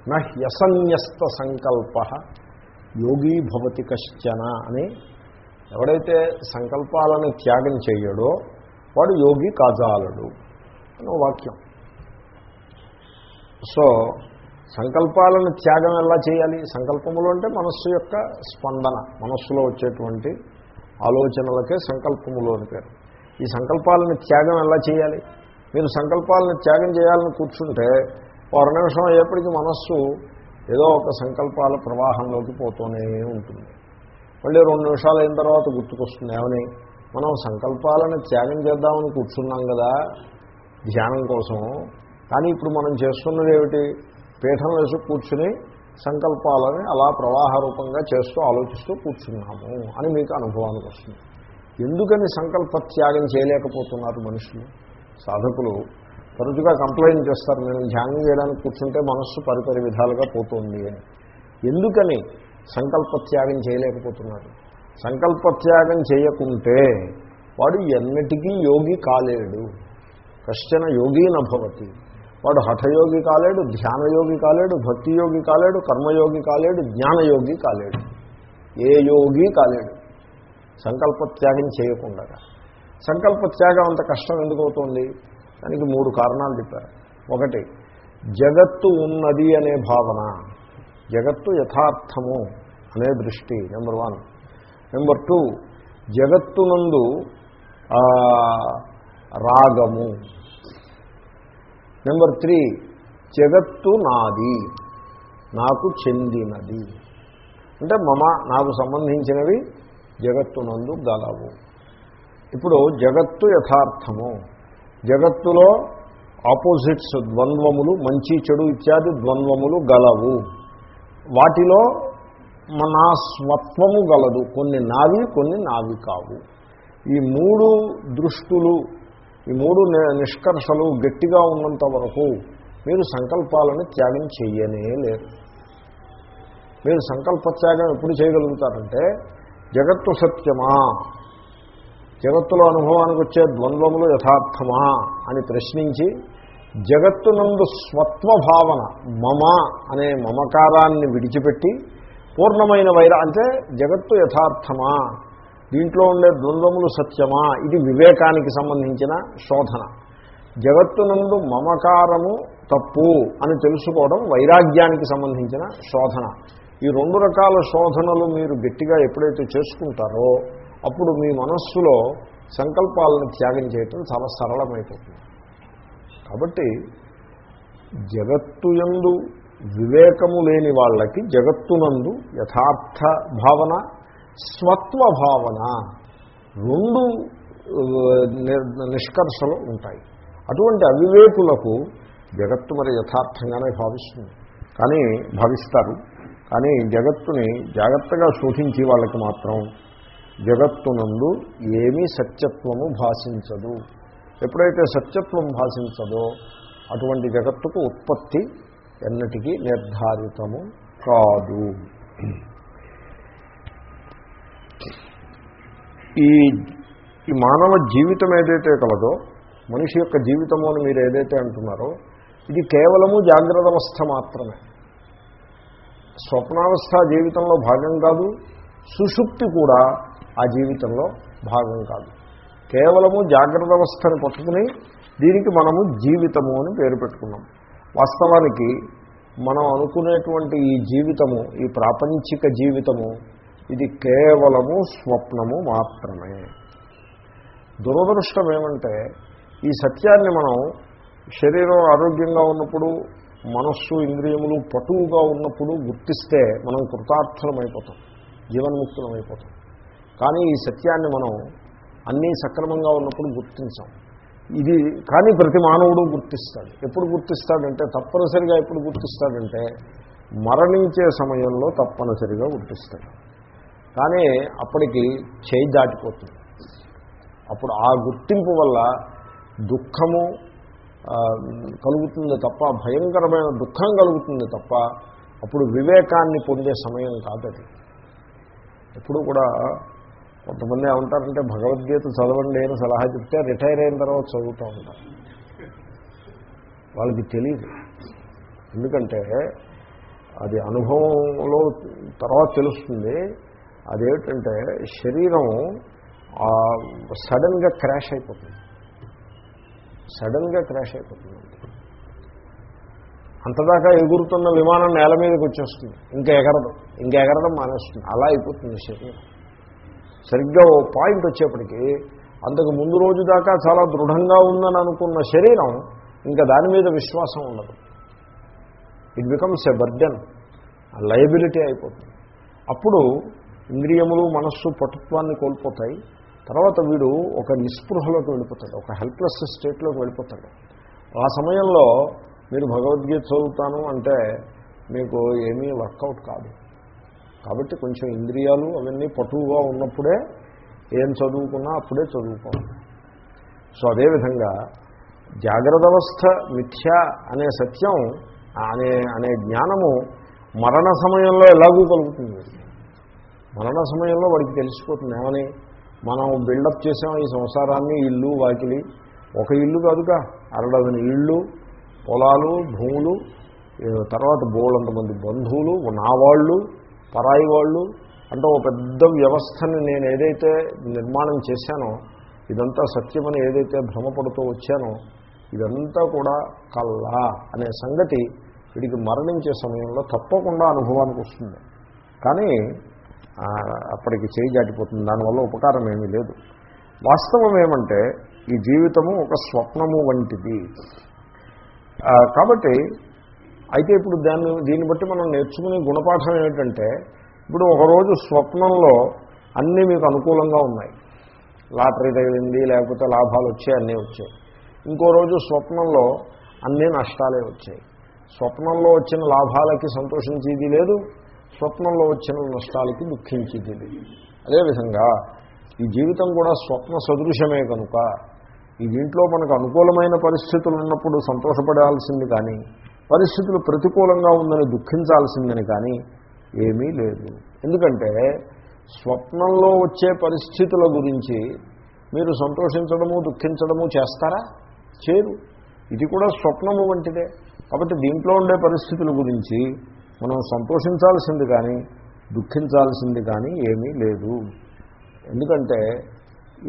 [SPEAKER 1] నహ్యసన్యస్త సంకల్ప యోగీ భవతి కశ్చన అని ఎవడైతే సంకల్పాలను త్యాగం చేయడో వాడు యోగి కాజాలడు. అని వాక్యం. సో సంకల్పాలను త్యాగం ఎలా చేయాలి? సంకల్పములు అంటే మనస్సు యొక్క స్పందన మనస్సులో వచ్చేటువంటి ఆలోచనలకే సంకల్పములు అని పేరు. ఈ సంకల్పాలను త్యాగం ఎలా చేయాలి? మీరు సంకల్పాలను త్యాగం చేయాలని కూర్చుంటే ఒక నిమిషం అయ్యేప్పటికీ మనస్సు ఏదో ఒక సంకల్పాల ప్రవాహంలోకి పోతూనే ఉంటుంది. మళ్ళీ రెండు నిమిషాలు అయిన తర్వాత గుర్తుకొస్తుంది ఏమని? మనం సంకల్పాలను త్యాగం చేద్దామని కూర్చున్నాం కదా ధ్యానం కోసం. కానీ ఇప్పుడు మనం చేస్తున్నది ఏమిటి? పీఠం వేసి కూర్చుని సంకల్పాలని అలా ప్రవాహ రూపంగా చేస్తూ ఆలోచిస్తూ కూర్చున్నాము అని మీకు అనుభవానికి వస్తుంది. ఎందుకని సంకల్ప త్యాగం చేయలేకపోతున్నారు మనుషులు? సాధకులు తరచుగా కంప్లైంట్ చేస్తారు నేను ధ్యానం చేయడానికి కూర్చుంటే మనస్సు పరిపరి విధాలుగా పోతుంది అని. ఎందుకని సంకల్ప త్యాగం చేయలేకపోతున్నారు? సంకల్ప త్యాగం చేయకుంటే వాడు ఎన్నటికీ యోగి కాలేడు. కశ్చన యోగి నభవతి వాడు హఠయోగి కాలేడు ధ్యానయోగి కాలేడు భక్తి యోగి కాలేడు కర్మయోగి కాలేడు జ్ఞానయోగి కాలేడు. ఏ యోగి కాలేడు. సంకల్ప త్యాగం చేయకుండా సంకల్ప త్యాగం అంత కష్టం ఎందుకు అవుతుంది దానికి మూడు కారణాలు చెప్పారు. ఒకటి జగత్తు ఉన్నది అనే భావన. జగత్తు యథార్థము అనే దృష్టి నెంబర్ వన్. నెంబర్ టూ జగత్తునందు రాగము. నెంబర్ త్రీ జగత్తు నాది నాకు చెందినది. అంటే మమ నాకు సంబంధించినవి జగత్తునందు గలవు. ఇప్పుడు జగత్తు యథార్థము. జగత్తులో ఆపోజిట్స్ ద్వంద్వములు మంచి చెడు ఇత్యాది ద్వంద్వములు గలవు. వాటిలో మన స్వత్వము గలదు. కొన్ని నావి కొన్ని నావి కావు. ఈ మూడు దృష్టులు ఈ మూడు నిష్కర్షలు గట్టిగా ఉన్నంత వరకు మీరు సంకల్పాలను త్యాగం చేయనే లేరు. మీరు సంకల్ప త్యాగం ఎప్పుడు చేయగలుగుతారంటే జగత్తు సత్యమా జగత్తులో అనుభవానికి వచ్చే ద్వంద్వములు యథార్థమా అని ప్రశ్నించి జగత్తునందు స్వత్వభావన మమ అనే మమకారాన్ని విడిచిపెట్టి పూర్ణమైన వైర అంటే జగత్తు యథార్థమా దీంట్లో ఉండే ద్వంద్వములు సత్యమా? ఇది వివేకానికి సంబంధించిన శోధన. జగత్తునందు మమకారము తప్పు అని తెలుసుకోవడం వైరాగ్యానికి సంబంధించిన శోధన. ఈ రెండు రకాల శోధనలు మీరు గట్టిగా ఎప్పుడైతే చేసుకుంటారో అప్పుడు మీ మనస్సులో సంకల్పాలను త్యాగం చేయటం చాలా సరళమైపోతుంది. కాబట్టి జగత్తు యందు వివేకము లేని వాళ్ళకి జగత్తునందు యథార్థ భావన స్వత్వ భావన రెండు నిష్కర్షలు ఉంటాయి. అటువంటి అవివేకులకు జగత్తు మరి యథార్థంగానే భావిస్తుంది. కానీ భావిస్తారు. కానీ జగత్తుని జాగ్రత్తగా శోధించి వాళ్ళకి మాత్రం జగత్తునందు ఏమీ సత్యత్వము భాషించదు. ఎప్పుడైతే సత్యత్వం భాషించదో అటువంటి జగత్తుకు ఉత్పత్తి ఎన్నటికీ నిర్ధారితము కాదు. ఈ ఈ మానవ జీవితం ఏదైతే కలదో మనిషి యొక్క జీవితము అని మీరు ఏదైతే అంటున్నారో ఇది కేవలము జాగ్రత్త అవస్థ మాత్రమే. స్వప్నావస్థ జీవితంలో భాగం కాదు సుషుప్తి కూడా ఆ జీవితంలో భాగం కాదు. కేవలము జాగ్రత్త అవస్థను పట్టుకుని దీనికి మనము జీవితము అని పేరు పెట్టుకున్నాం. వాస్తవానికి మనం అనుకునేటువంటి ఈ జీవితము ఈ ప్రాపంచిక జీవితము ఇది కేవలము స్వప్నము మాత్రమే. దురదృష్టం ఏమంటే ఈ సత్యాన్ని మనం శరీరం ఆరోగ్యంగా ఉన్నప్పుడు మనస్సు ఇంద్రియములు పటువుగా ఉన్నప్పుడు గుర్తిస్తే మనం కృతార్థులమైపోతాం జీవన్ముక్తులమైపోతాం. కానీ ఈ సత్యాన్ని మనం అన్నీ సక్రమంగా ఉన్నప్పుడు గుర్తించాం. ఇది కానీ ప్రతి మానవుడు గుర్తిస్తాడు. ఎప్పుడు గుర్తిస్తాడంటే తప్పనిసరిగా ఎప్పుడు గుర్తిస్తాడంటే మరణించే సమయంలో తప్పనిసరిగా గుర్తిస్తాడు. కానీ అప్పటికి చేయి దాటిపోతుంది. అప్పుడు ఆ గుర్తింపు వల్ల దుఃఖము కలుగుతుంది తప్ప భయంకరమైన దుఃఖం కలుగుతుంది తప్ప అప్పుడు వివేకాన్ని పొందే సమయం కాదది ఎప్పుడు కూడా కొంతమంది ఏమంటారంటే భగవద్గీత చదవండి అని సలహా చెప్తే రిటైర్ అయిన తర్వాత చదువుతూ ఉంటారు. వాళ్ళకి తెలియదు. ఎందుకంటే అది అనుభవంలో తర్వాత తెలుస్తుంది. అదేమిటంటే శరీరం సడన్గా క్రాష్ అయిపోతుంది. సడన్గా క్రాష్ అయిపోతుంది. అంతదాకా ఎగురుతున్న విమానం నేల మీదకి వచ్చేస్తుంది. ఇంకా ఎగరదు. ఇంకా ఎగరడం మానేస్తుంది. అలా అయిపోతుంది శరీరం. సరిగ్గా ఓ పాయింట్ వచ్చేప్పటికీ అంతకు ముందు రోజు దాకా చాలా దృఢంగా ఉందని అనుకున్న శరీరం ఇంకా దాని మీద విశ్వాసం ఉండదు. It becomes a burden liability అయిపోతుంది. అప్పుడు ఇంద్రియములు మనస్సు పటుత్వాన్ని కోల్పోతాయి. తర్వాత వీడు ఒక నిస్పృహలోకి వెళ్ళిపోతాడు ఒక హెల్ప్లెస్ స్టేట్లోకి వెళ్ళిపోతాడు. ఆ సమయంలో మీరు భగవద్గీత చదువుతాను అంటే మీకు ఏమీ వర్కౌట్ కాదు. కాబట్టి కొంచెం ఇంద్రియాలు అవన్నీ పటువుగా ఉన్నప్పుడే ఏం చదువుకున్నా అప్పుడే చదువుకోవాలి. సో అదేవిధంగా జాగ్రత్త అవస్థ మిథ్య అనే సత్యం అనే అనే జ్ఞానము మరణ సమయంలో ఎలాగూ కలుగుతుంది. మరణ సమయంలో వాడికి తెలిసిపోతుంది. ఏమని? మనం బిల్డప్ చేసాం ఈ సంసారాన్ని ఇల్లు వాకిలి. ఒక ఇల్లు కాదుగా అరడదని ఇళ్ళు పొలాలు భూములు తర్వాత బోళ్ళంతమంది బంధువులు నా వాళ్ళు పరాయి వాళ్ళు. అంటే ఒక పెద్ద వ్యవస్థని నేను ఏదైతే నిర్మాణం చేశానో ఇదంతా సత్యమని ఏదైతే భ్రమపడుతూ వచ్చానో ఇదంతా కూడా కల్లా అనే సంగతి వీడికి మరణించే సమయంలో తప్పకుండా అనుభవానికి వస్తుంది. కానీ అప్పటికి చేయి జాటిపోతుంది దానివల్ల ఉపకారం ఏమీ లేదు. వాస్తవం ఏమంటే ఈ జీవితము ఒక స్వప్నము వంటిది. కాబట్టి అయితే ఇప్పుడు దాన్ని దీన్ని బట్టి మనం నేర్చుకునే గుణపాఠం ఏమిటంటే ఇప్పుడు ఒకరోజు స్వప్నంలో అన్నీ మీకు అనుకూలంగా ఉన్నాయి. లాటరీ తగిలింది లేకపోతే లాభాలు వచ్చాయి అన్నీ వచ్చాయి. ఇంకో రోజు స్వప్నంలో అన్నీ నష్టాలే వచ్చాయి. స్వప్నంలో వచ్చిన లాభాలకి సంతోషించేది లేదు. స్వప్నంలో వచ్చిన నష్టాలకి దుఃఖించేది అదేవిధంగా ఈ జీవితం కూడా స్వప్న సదృశమే కనుక ఈ దీంట్లో మనకు అనుకూలమైన పరిస్థితులు ఉన్నప్పుడు సంతోషపడాల్సింది కానీ పరిస్థితులు ప్రతికూలంగా ఉందని దుఃఖించాల్సిందని కానీ ఏమీ లేదు. ఎందుకంటే స్వప్నంలో వచ్చే పరిస్థితుల గురించి మీరు సంతోషించడము దుఃఖించడము చేస్తారా? చేయరు. ఇది కూడా స్వప్నము వంటిదే. కాబట్టి దీంట్లో ఉండే పరిస్థితుల గురించి మనం సంతోషించాల్సింది కానీ దుఃఖించాల్సింది కానీ ఏమీ లేదు. ఎందుకంటే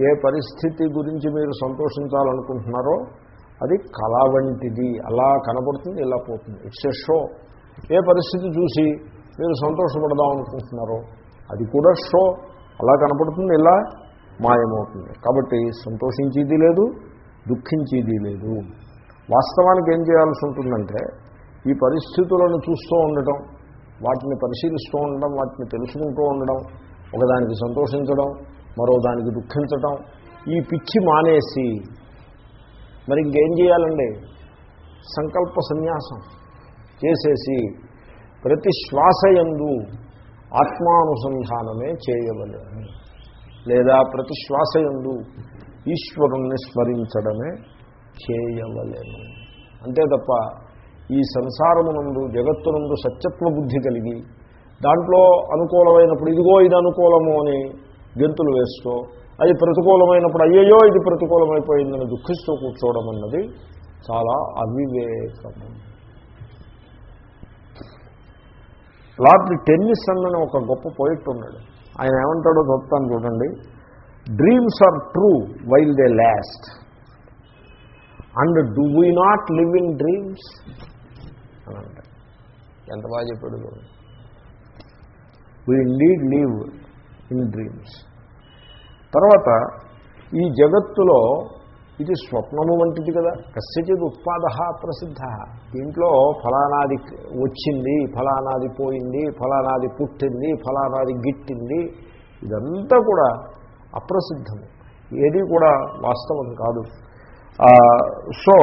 [SPEAKER 1] ఏ పరిస్థితి గురించి మీరు సంతోషించాలనుకుంటున్నారో అది కళ వంటిది. అలా కనబడుతుంది ఇలా పోతుంది. ఇట్స్ ఎ షో ఏ పరిస్థితి చూసి మీరు సంతోషపడదాం అనుకుంటున్నారో అది కూడా షో అలా కనపడుతుంది ఇలా మాయమవుతుంది. కాబట్టి సంతోషించేది లేదు దుఃఖించేది లేదు. వాస్తవానికి ఏం చేయాల్సి ఉంటుందంటే ఈ పరిస్థితులను చూస్తూ ఉండటం వాటిని పరిశీలిస్తూ ఉండడం వాటిని తెలుసుకుంటూ ఉండడం ఒకదానికి సంతోషించడం మరో దానికి దుఃఖించడం ఈ పిచ్చి మానేసి మరి ఇంకేం చేయాలండి? సంకల్ప సన్యాసం చేసేసి ప్రతి శ్వాస యందు ఆత్మానుసంధానమే చేయవలేము లేదా ప్రతి శ్వాస యందు ఈశ్వరుణ్ణి స్మరించడమే చేయవలేము అంతే తప్ప ఈ సంసారమునందు జగత్తునందు సత్యత్వ బుద్ధి కలిగి దాంట్లో అనుకూలమైనప్పుడు ఇదిగో ఇది అనుకూలము అని గెంతులు వేస్తూ అది ప్రతికూలమైనప్పుడు అయ్యయ్యో ఇది ప్రతికూలమైపోయిందని దుఃఖిస్తూ కూర్చోవడం అన్నది చాలా అవివేకము. లార్డ్ టెన్నిస్ అన్నని ఒక గొప్ప పోయిట్ ఉన్నాడు. ఆయన ఏమంటాడో చెప్తాను చూడండి. Dreams are true while they last and do we not live in dreams అని అంటాడు ఎంత బాగా చెప్పాడు we lead live in dreams తర్వాత ఈ జగత్తులో ఇది స్వప్నము వంటిది కదా. కస్యచిత్ ఉత్పాద ప్రసిద్ధ. దీంట్లో ఫలానాది వచ్చింది ఫలానాది పోయింది ఫలానాది పుట్టింది ఫలానాది గిట్టింది. ఇదంతా కూడా అప్రసిద్ధము. ఏది కూడా వాస్తవం కాదు. సో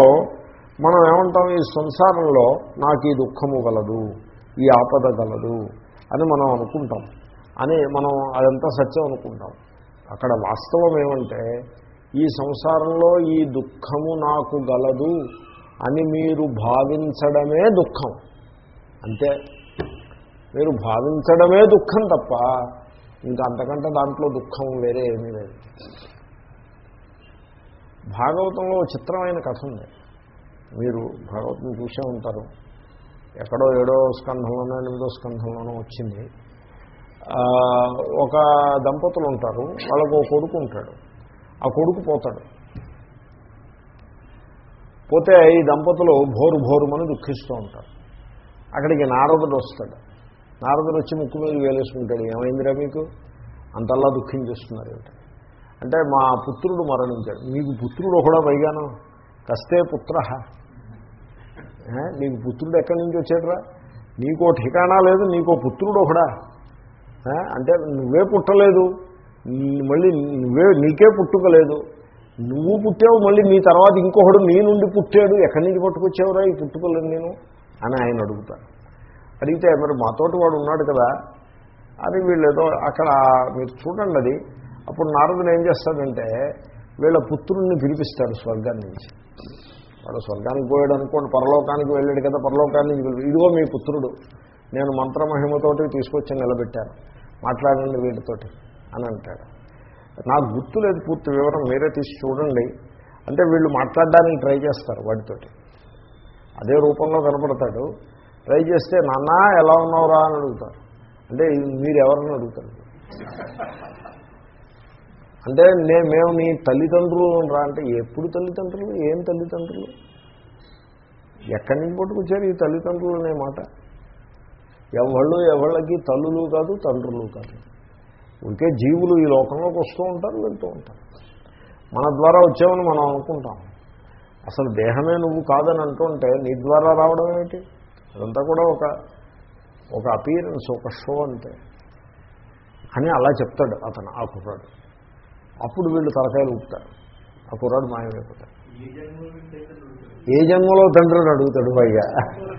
[SPEAKER 1] మనం ఏమంటాం ఈ సంసారంలో నాకు ఈ దుఃఖము గలదు ఈ ఆపద గలదు అని మనం అనుకుంటాం. అని మనం అదంతా సత్యం అనుకుంటాం. అక్కడ వాస్తవం ఏమంటే ఈ సంసారంలో ఈ దుఃఖము నాకు గలదు అని మీరు భావించడమే దుఃఖం. అంతే. మీరు భావించడమే దుఃఖం తప్ప ఇంకా అంతకంటే దాంట్లో దుఃఖం వేరే ఏమీ లేదు. భాగవతంలో చిత్రమైన కథ ఉంది. మీరు భాగవతం చూసే ఉంటారు. ఎక్కడో ఏడో స్కంధంలోనో ఎనిమిదో స్కంధంలోనో వచ్చింది. ఒక దంపతులు ఉంటారు. వాళ్ళకు ఒక కొడుకు ఉంటాడు. ఆ కొడుకు పోతాడు. పోతే ఈ దంపతులు భోరు భోరుమని దుఃఖిస్తూ ఉంటారు. అక్కడికి నారదుడు వస్తాడు. నారదుడు వచ్చి ముక్కు మీద వేలేసుకుంటాడు. ఏమైందిరా మీకు? అంతల్లా దుఃఖించేస్తున్నారు ఏమిటి? అంటే మా పుత్రుడు మరణించాడు. మీకు పుత్రుడు ఒకడో పైగాను? కస్తే పుత్ర. నీకు పుత్రుడు ఎక్కడి నుంచి వచ్చాడరా? నీకో ఠికాణా లేదు నీకో పుత్రుడు ఒకడా? అంటే నువ్వే పుట్టలేదు. మళ్ళీ నువ్వే నీకే పుట్టుకలేదు నువ్వు పుట్టావు మళ్ళీ నీ తర్వాత ఇంకొకడు నీ నుండి పుట్టాడు. ఎక్కడి నుంచి పట్టుకొచ్చావురా ఈ పుట్టుకోలేదు నేను? అని ఆయన అడుగుతాను అడిగితే మరి మాతోటి వాడు ఉన్నాడు కదా? అని వీళ్ళు ఏదో అక్కడ మీరు చూడండి అది. అప్పుడు నారదుడు ఏం చేస్తాడంటే వీళ్ళ పుత్రుడిని పిలిపిస్తాడు స్వర్గాన్ని నుంచి. వాడు స్వర్గానికి పోయాడు అనుకోండి పరలోకానికి వెళ్ళాడు కదా పరలోకానికి ఇదిగో మీ పుత్రుడు నేను మంత్రమహిమతోటి తీసుకొచ్చి నిలబెట్టాను. మాట్లాడండి వీటితోటి అని అంటాడు. నాకు గుర్తు లేదు పూర్తి వివరం మీరే తీసి చూడండి. అంటే వీళ్ళు మాట్లాడడానికి ట్రై చేస్తారు వాటితోటి. అదే రూపంలో కనపడతాడు. ట్రై చేస్తే నాన్న ఎలా ఉన్నావురా? అని అడుగుతారు అంటే మీరు ఎవరిని అడుగుతారు? అంటే నే మేము నీ తల్లిదండ్రులు రా అంటే ఎప్పుడు తల్లిదండ్రులు? ఏం తల్లిదండ్రులు? ఎక్కడి నుంచి పట్టుకొచ్చారు ఈ తల్లిదండ్రులు అనే మాట? ఎవళ్ళు ఎవళ్ళకి తల్లులు కాదు తండ్రులు కాదు. ఉంటే జీవులు ఈ లోకంలోకి వస్తూ ఉంటారు వెళ్తూ ఉంటారు. మన ద్వారా వచ్చామని మనం అనుకుంటాం. అసలు దేహమే నువ్వు కాదని అంటుంటే నీ ద్వారా రావడం ఏమిటి అదంతా కూడా ఒక ఒక అపీరెన్స్ ఒక షో అంతే. అని అలా చెప్తాడు అతను ఆ కుర్రాడు. అప్పుడు వీళ్ళు తలకాయలు ఊపుతారు. ఆ కుర్రాడు మాయమైపోతాడు. ఏ జన్మలో తండ్రిని అడుగుతాడు పైగా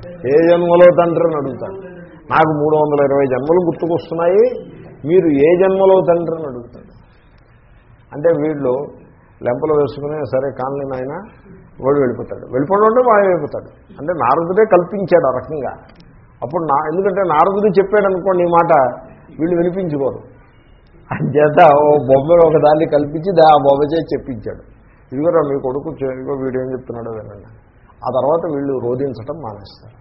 [SPEAKER 1] ఏ జన్మలో తండ్రిని అడుగుతాడు? నాకు మూడు వందల ఇరవై జన్మలు గుర్తుకొస్తున్నాయి. మీరు ఏ జన్మలో తండ్రిని అడుగుతాడు? అంటే వీళ్ళు లెంపలు వేసుకుని సరే కాలనీ నాయన వాడు వెళ్ళిపోతాడు. వెళ్ళిపోవడం మాయమైపోతాడు. అంటే నారదుడే కల్పించాడు ఆ రకంగా. అప్పుడు నా ఎందుకంటే నారదుడు చెప్పాడు అనుకోండి ఈ మాట వీళ్ళు వినిపించుకోరు. అంచేత ఓ బొమ్మను ఒకదాన్ని కల్పించి ఆ బొమ్మ చేసి చెప్పించాడు. ఇదిగోరా మీ కొడుకు ఇదిగో వీడు ఏం చెప్తున్నాడో వినండి. ఆ తర్వాత వీళ్ళు రోధించటం మానేస్తారు.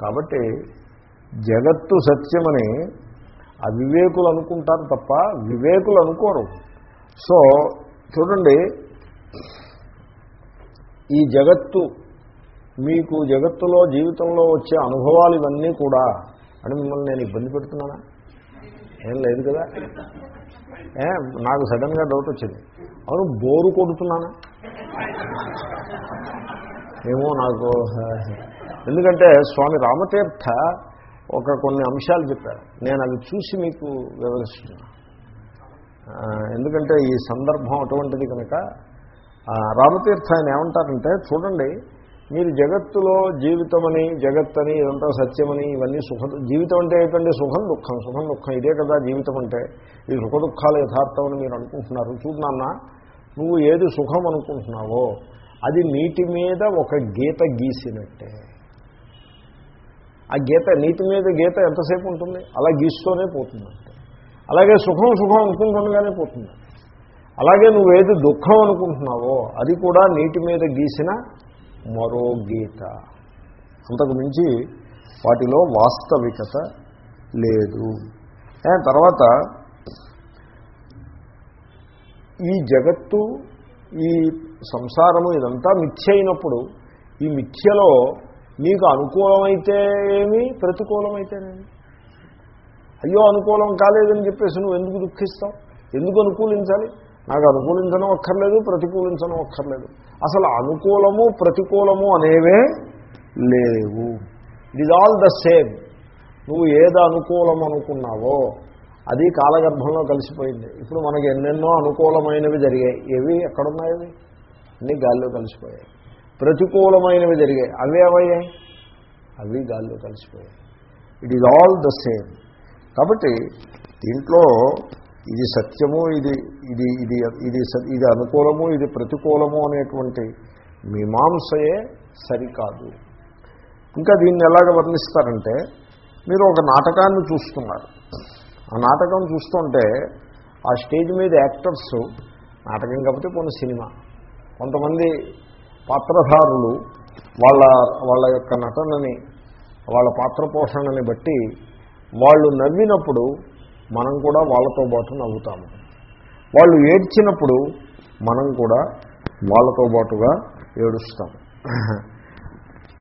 [SPEAKER 1] కాబట్టి జగత్తు సత్యమని అవివేకులు అనుకుంటారు తప్ప వివేకులు అనుకోరు. సో చూడండి ఈ జగత్తు మీకు జగత్తులో జీవితంలో వచ్చే అనుభవాలు ఇవన్నీ కూడా అని మిమ్మల్ని నేను ఇబ్బంది పెడుతున్నానా? ఏం లేదు కదా. ఏ నాకు సడన్గా డౌట్ వచ్చింది. అవును బోరు కొడుతున్నాను. ఏమో నాకు ఎందుకంటే స్వామి రామతీర్థ ఒక కొన్ని అంశాలు చెప్పారు. నేను అవి చూసి మీకు వివరిస్తున్నా. ఎందుకంటే ఈ సందర్భం అటువంటిది కనుక రామతీర్థ ఆయన ఏమంటారంటే చూడండి మీరు జగత్తులో జీవితమని జగత్తని ఇదంతా సత్యమని ఇవన్నీ సుఖ జీవితం అంటే ఏంటంటే సుఖం దుఃఖం. సుఖం దుఃఖం. ఇదే కదా జీవితం అంటే. ఈ సుఖ దుఃఖాలు యథార్థమని మీరు అనుకుంటున్నారు. చూడు నువ్వు ఏది సుఖం అనుకుంటున్నావో అది నీటి మీద ఒక గీత గీసినట్టే. ఆ గీత నీటి మీద గీత ఎంతసేపు ఉంటుంది? అలా గీస్తూనే పోతుందంటే అలాగే సుఖం సుఖం అనుకుంటుండగానే పోతుంది. అలాగే నువ్వేది దుఃఖం అనుకుంటున్నావో అది కూడా నీటి మీద గీసిన మరో గీత. అంతకు మించి వాటిలో వాస్తవికత లేదు. తర్వాత ఈ జగత్తు ఈ సంసారము ఇదంతా మిథ్యైనప్పుడు ఈ మిథ్యలో నీకు అనుకూలమైతే ఏమి ప్రతికూలమైతేనేమి? అయ్యో అనుకూలం కాలేదని చెప్పేసి నువ్వు ఎందుకు దుఃఖిస్తావు? ఎందుకు అనుకూలించాలి? నాకు అనుకూలించడం అక్కర్లేదు ప్రతికూలించడం అక్కర్లేదు. అసలు అనుకూలము ప్రతికూలము అనేవే లేవు. It is all the same నువ్వు ఏది అనుకూలం అనుకున్నావో అది కాలగర్భంలో కలిసిపోయింది. ఇప్పుడు మనకి ఎన్నెన్నో అనుకూలమైనవి జరిగాయి. ఏవి? ఎక్కడున్నాయి అన్ని అన్నీ గాల్లో కలిసిపోయాయి. ప్రతికూలమైనవి జరిగాయి. అవి అవయ్యాయి అవి గాల్లో కలిసిపోయాయి. It is all the same కాబట్టి దీంట్లో ఇది సత్యము ఇది ఇది ఇది ఇది ఇది అనుకూలము ఇది ప్రతికూలము అనేటువంటి మీమాంసయే సరికాదు. ఇంకా దీన్ని ఎలాగ వర్ణిస్తారంటే మీరు ఒక నాటకాన్ని చూస్తున్నారు. ఆ నాటకం చూస్తుంటే ఆ స్టేజ్ మీద యాక్టర్స్ నాటకం కాబట్టి కొన్ని సినిమా కొంతమంది పాత్రధారులు వాళ్ళ వాళ్ళ యొక్క నటనని వాళ్ళ పాత్ర పోషణని బట్టి వాళ్ళు నవ్వినప్పుడు మనం కూడా వాళ్ళతో పాటు నవ్వుతాము. వాళ్ళు ఏడ్చినప్పుడు మనం కూడా వాళ్ళతో పాటుగా ఏడుస్తాం.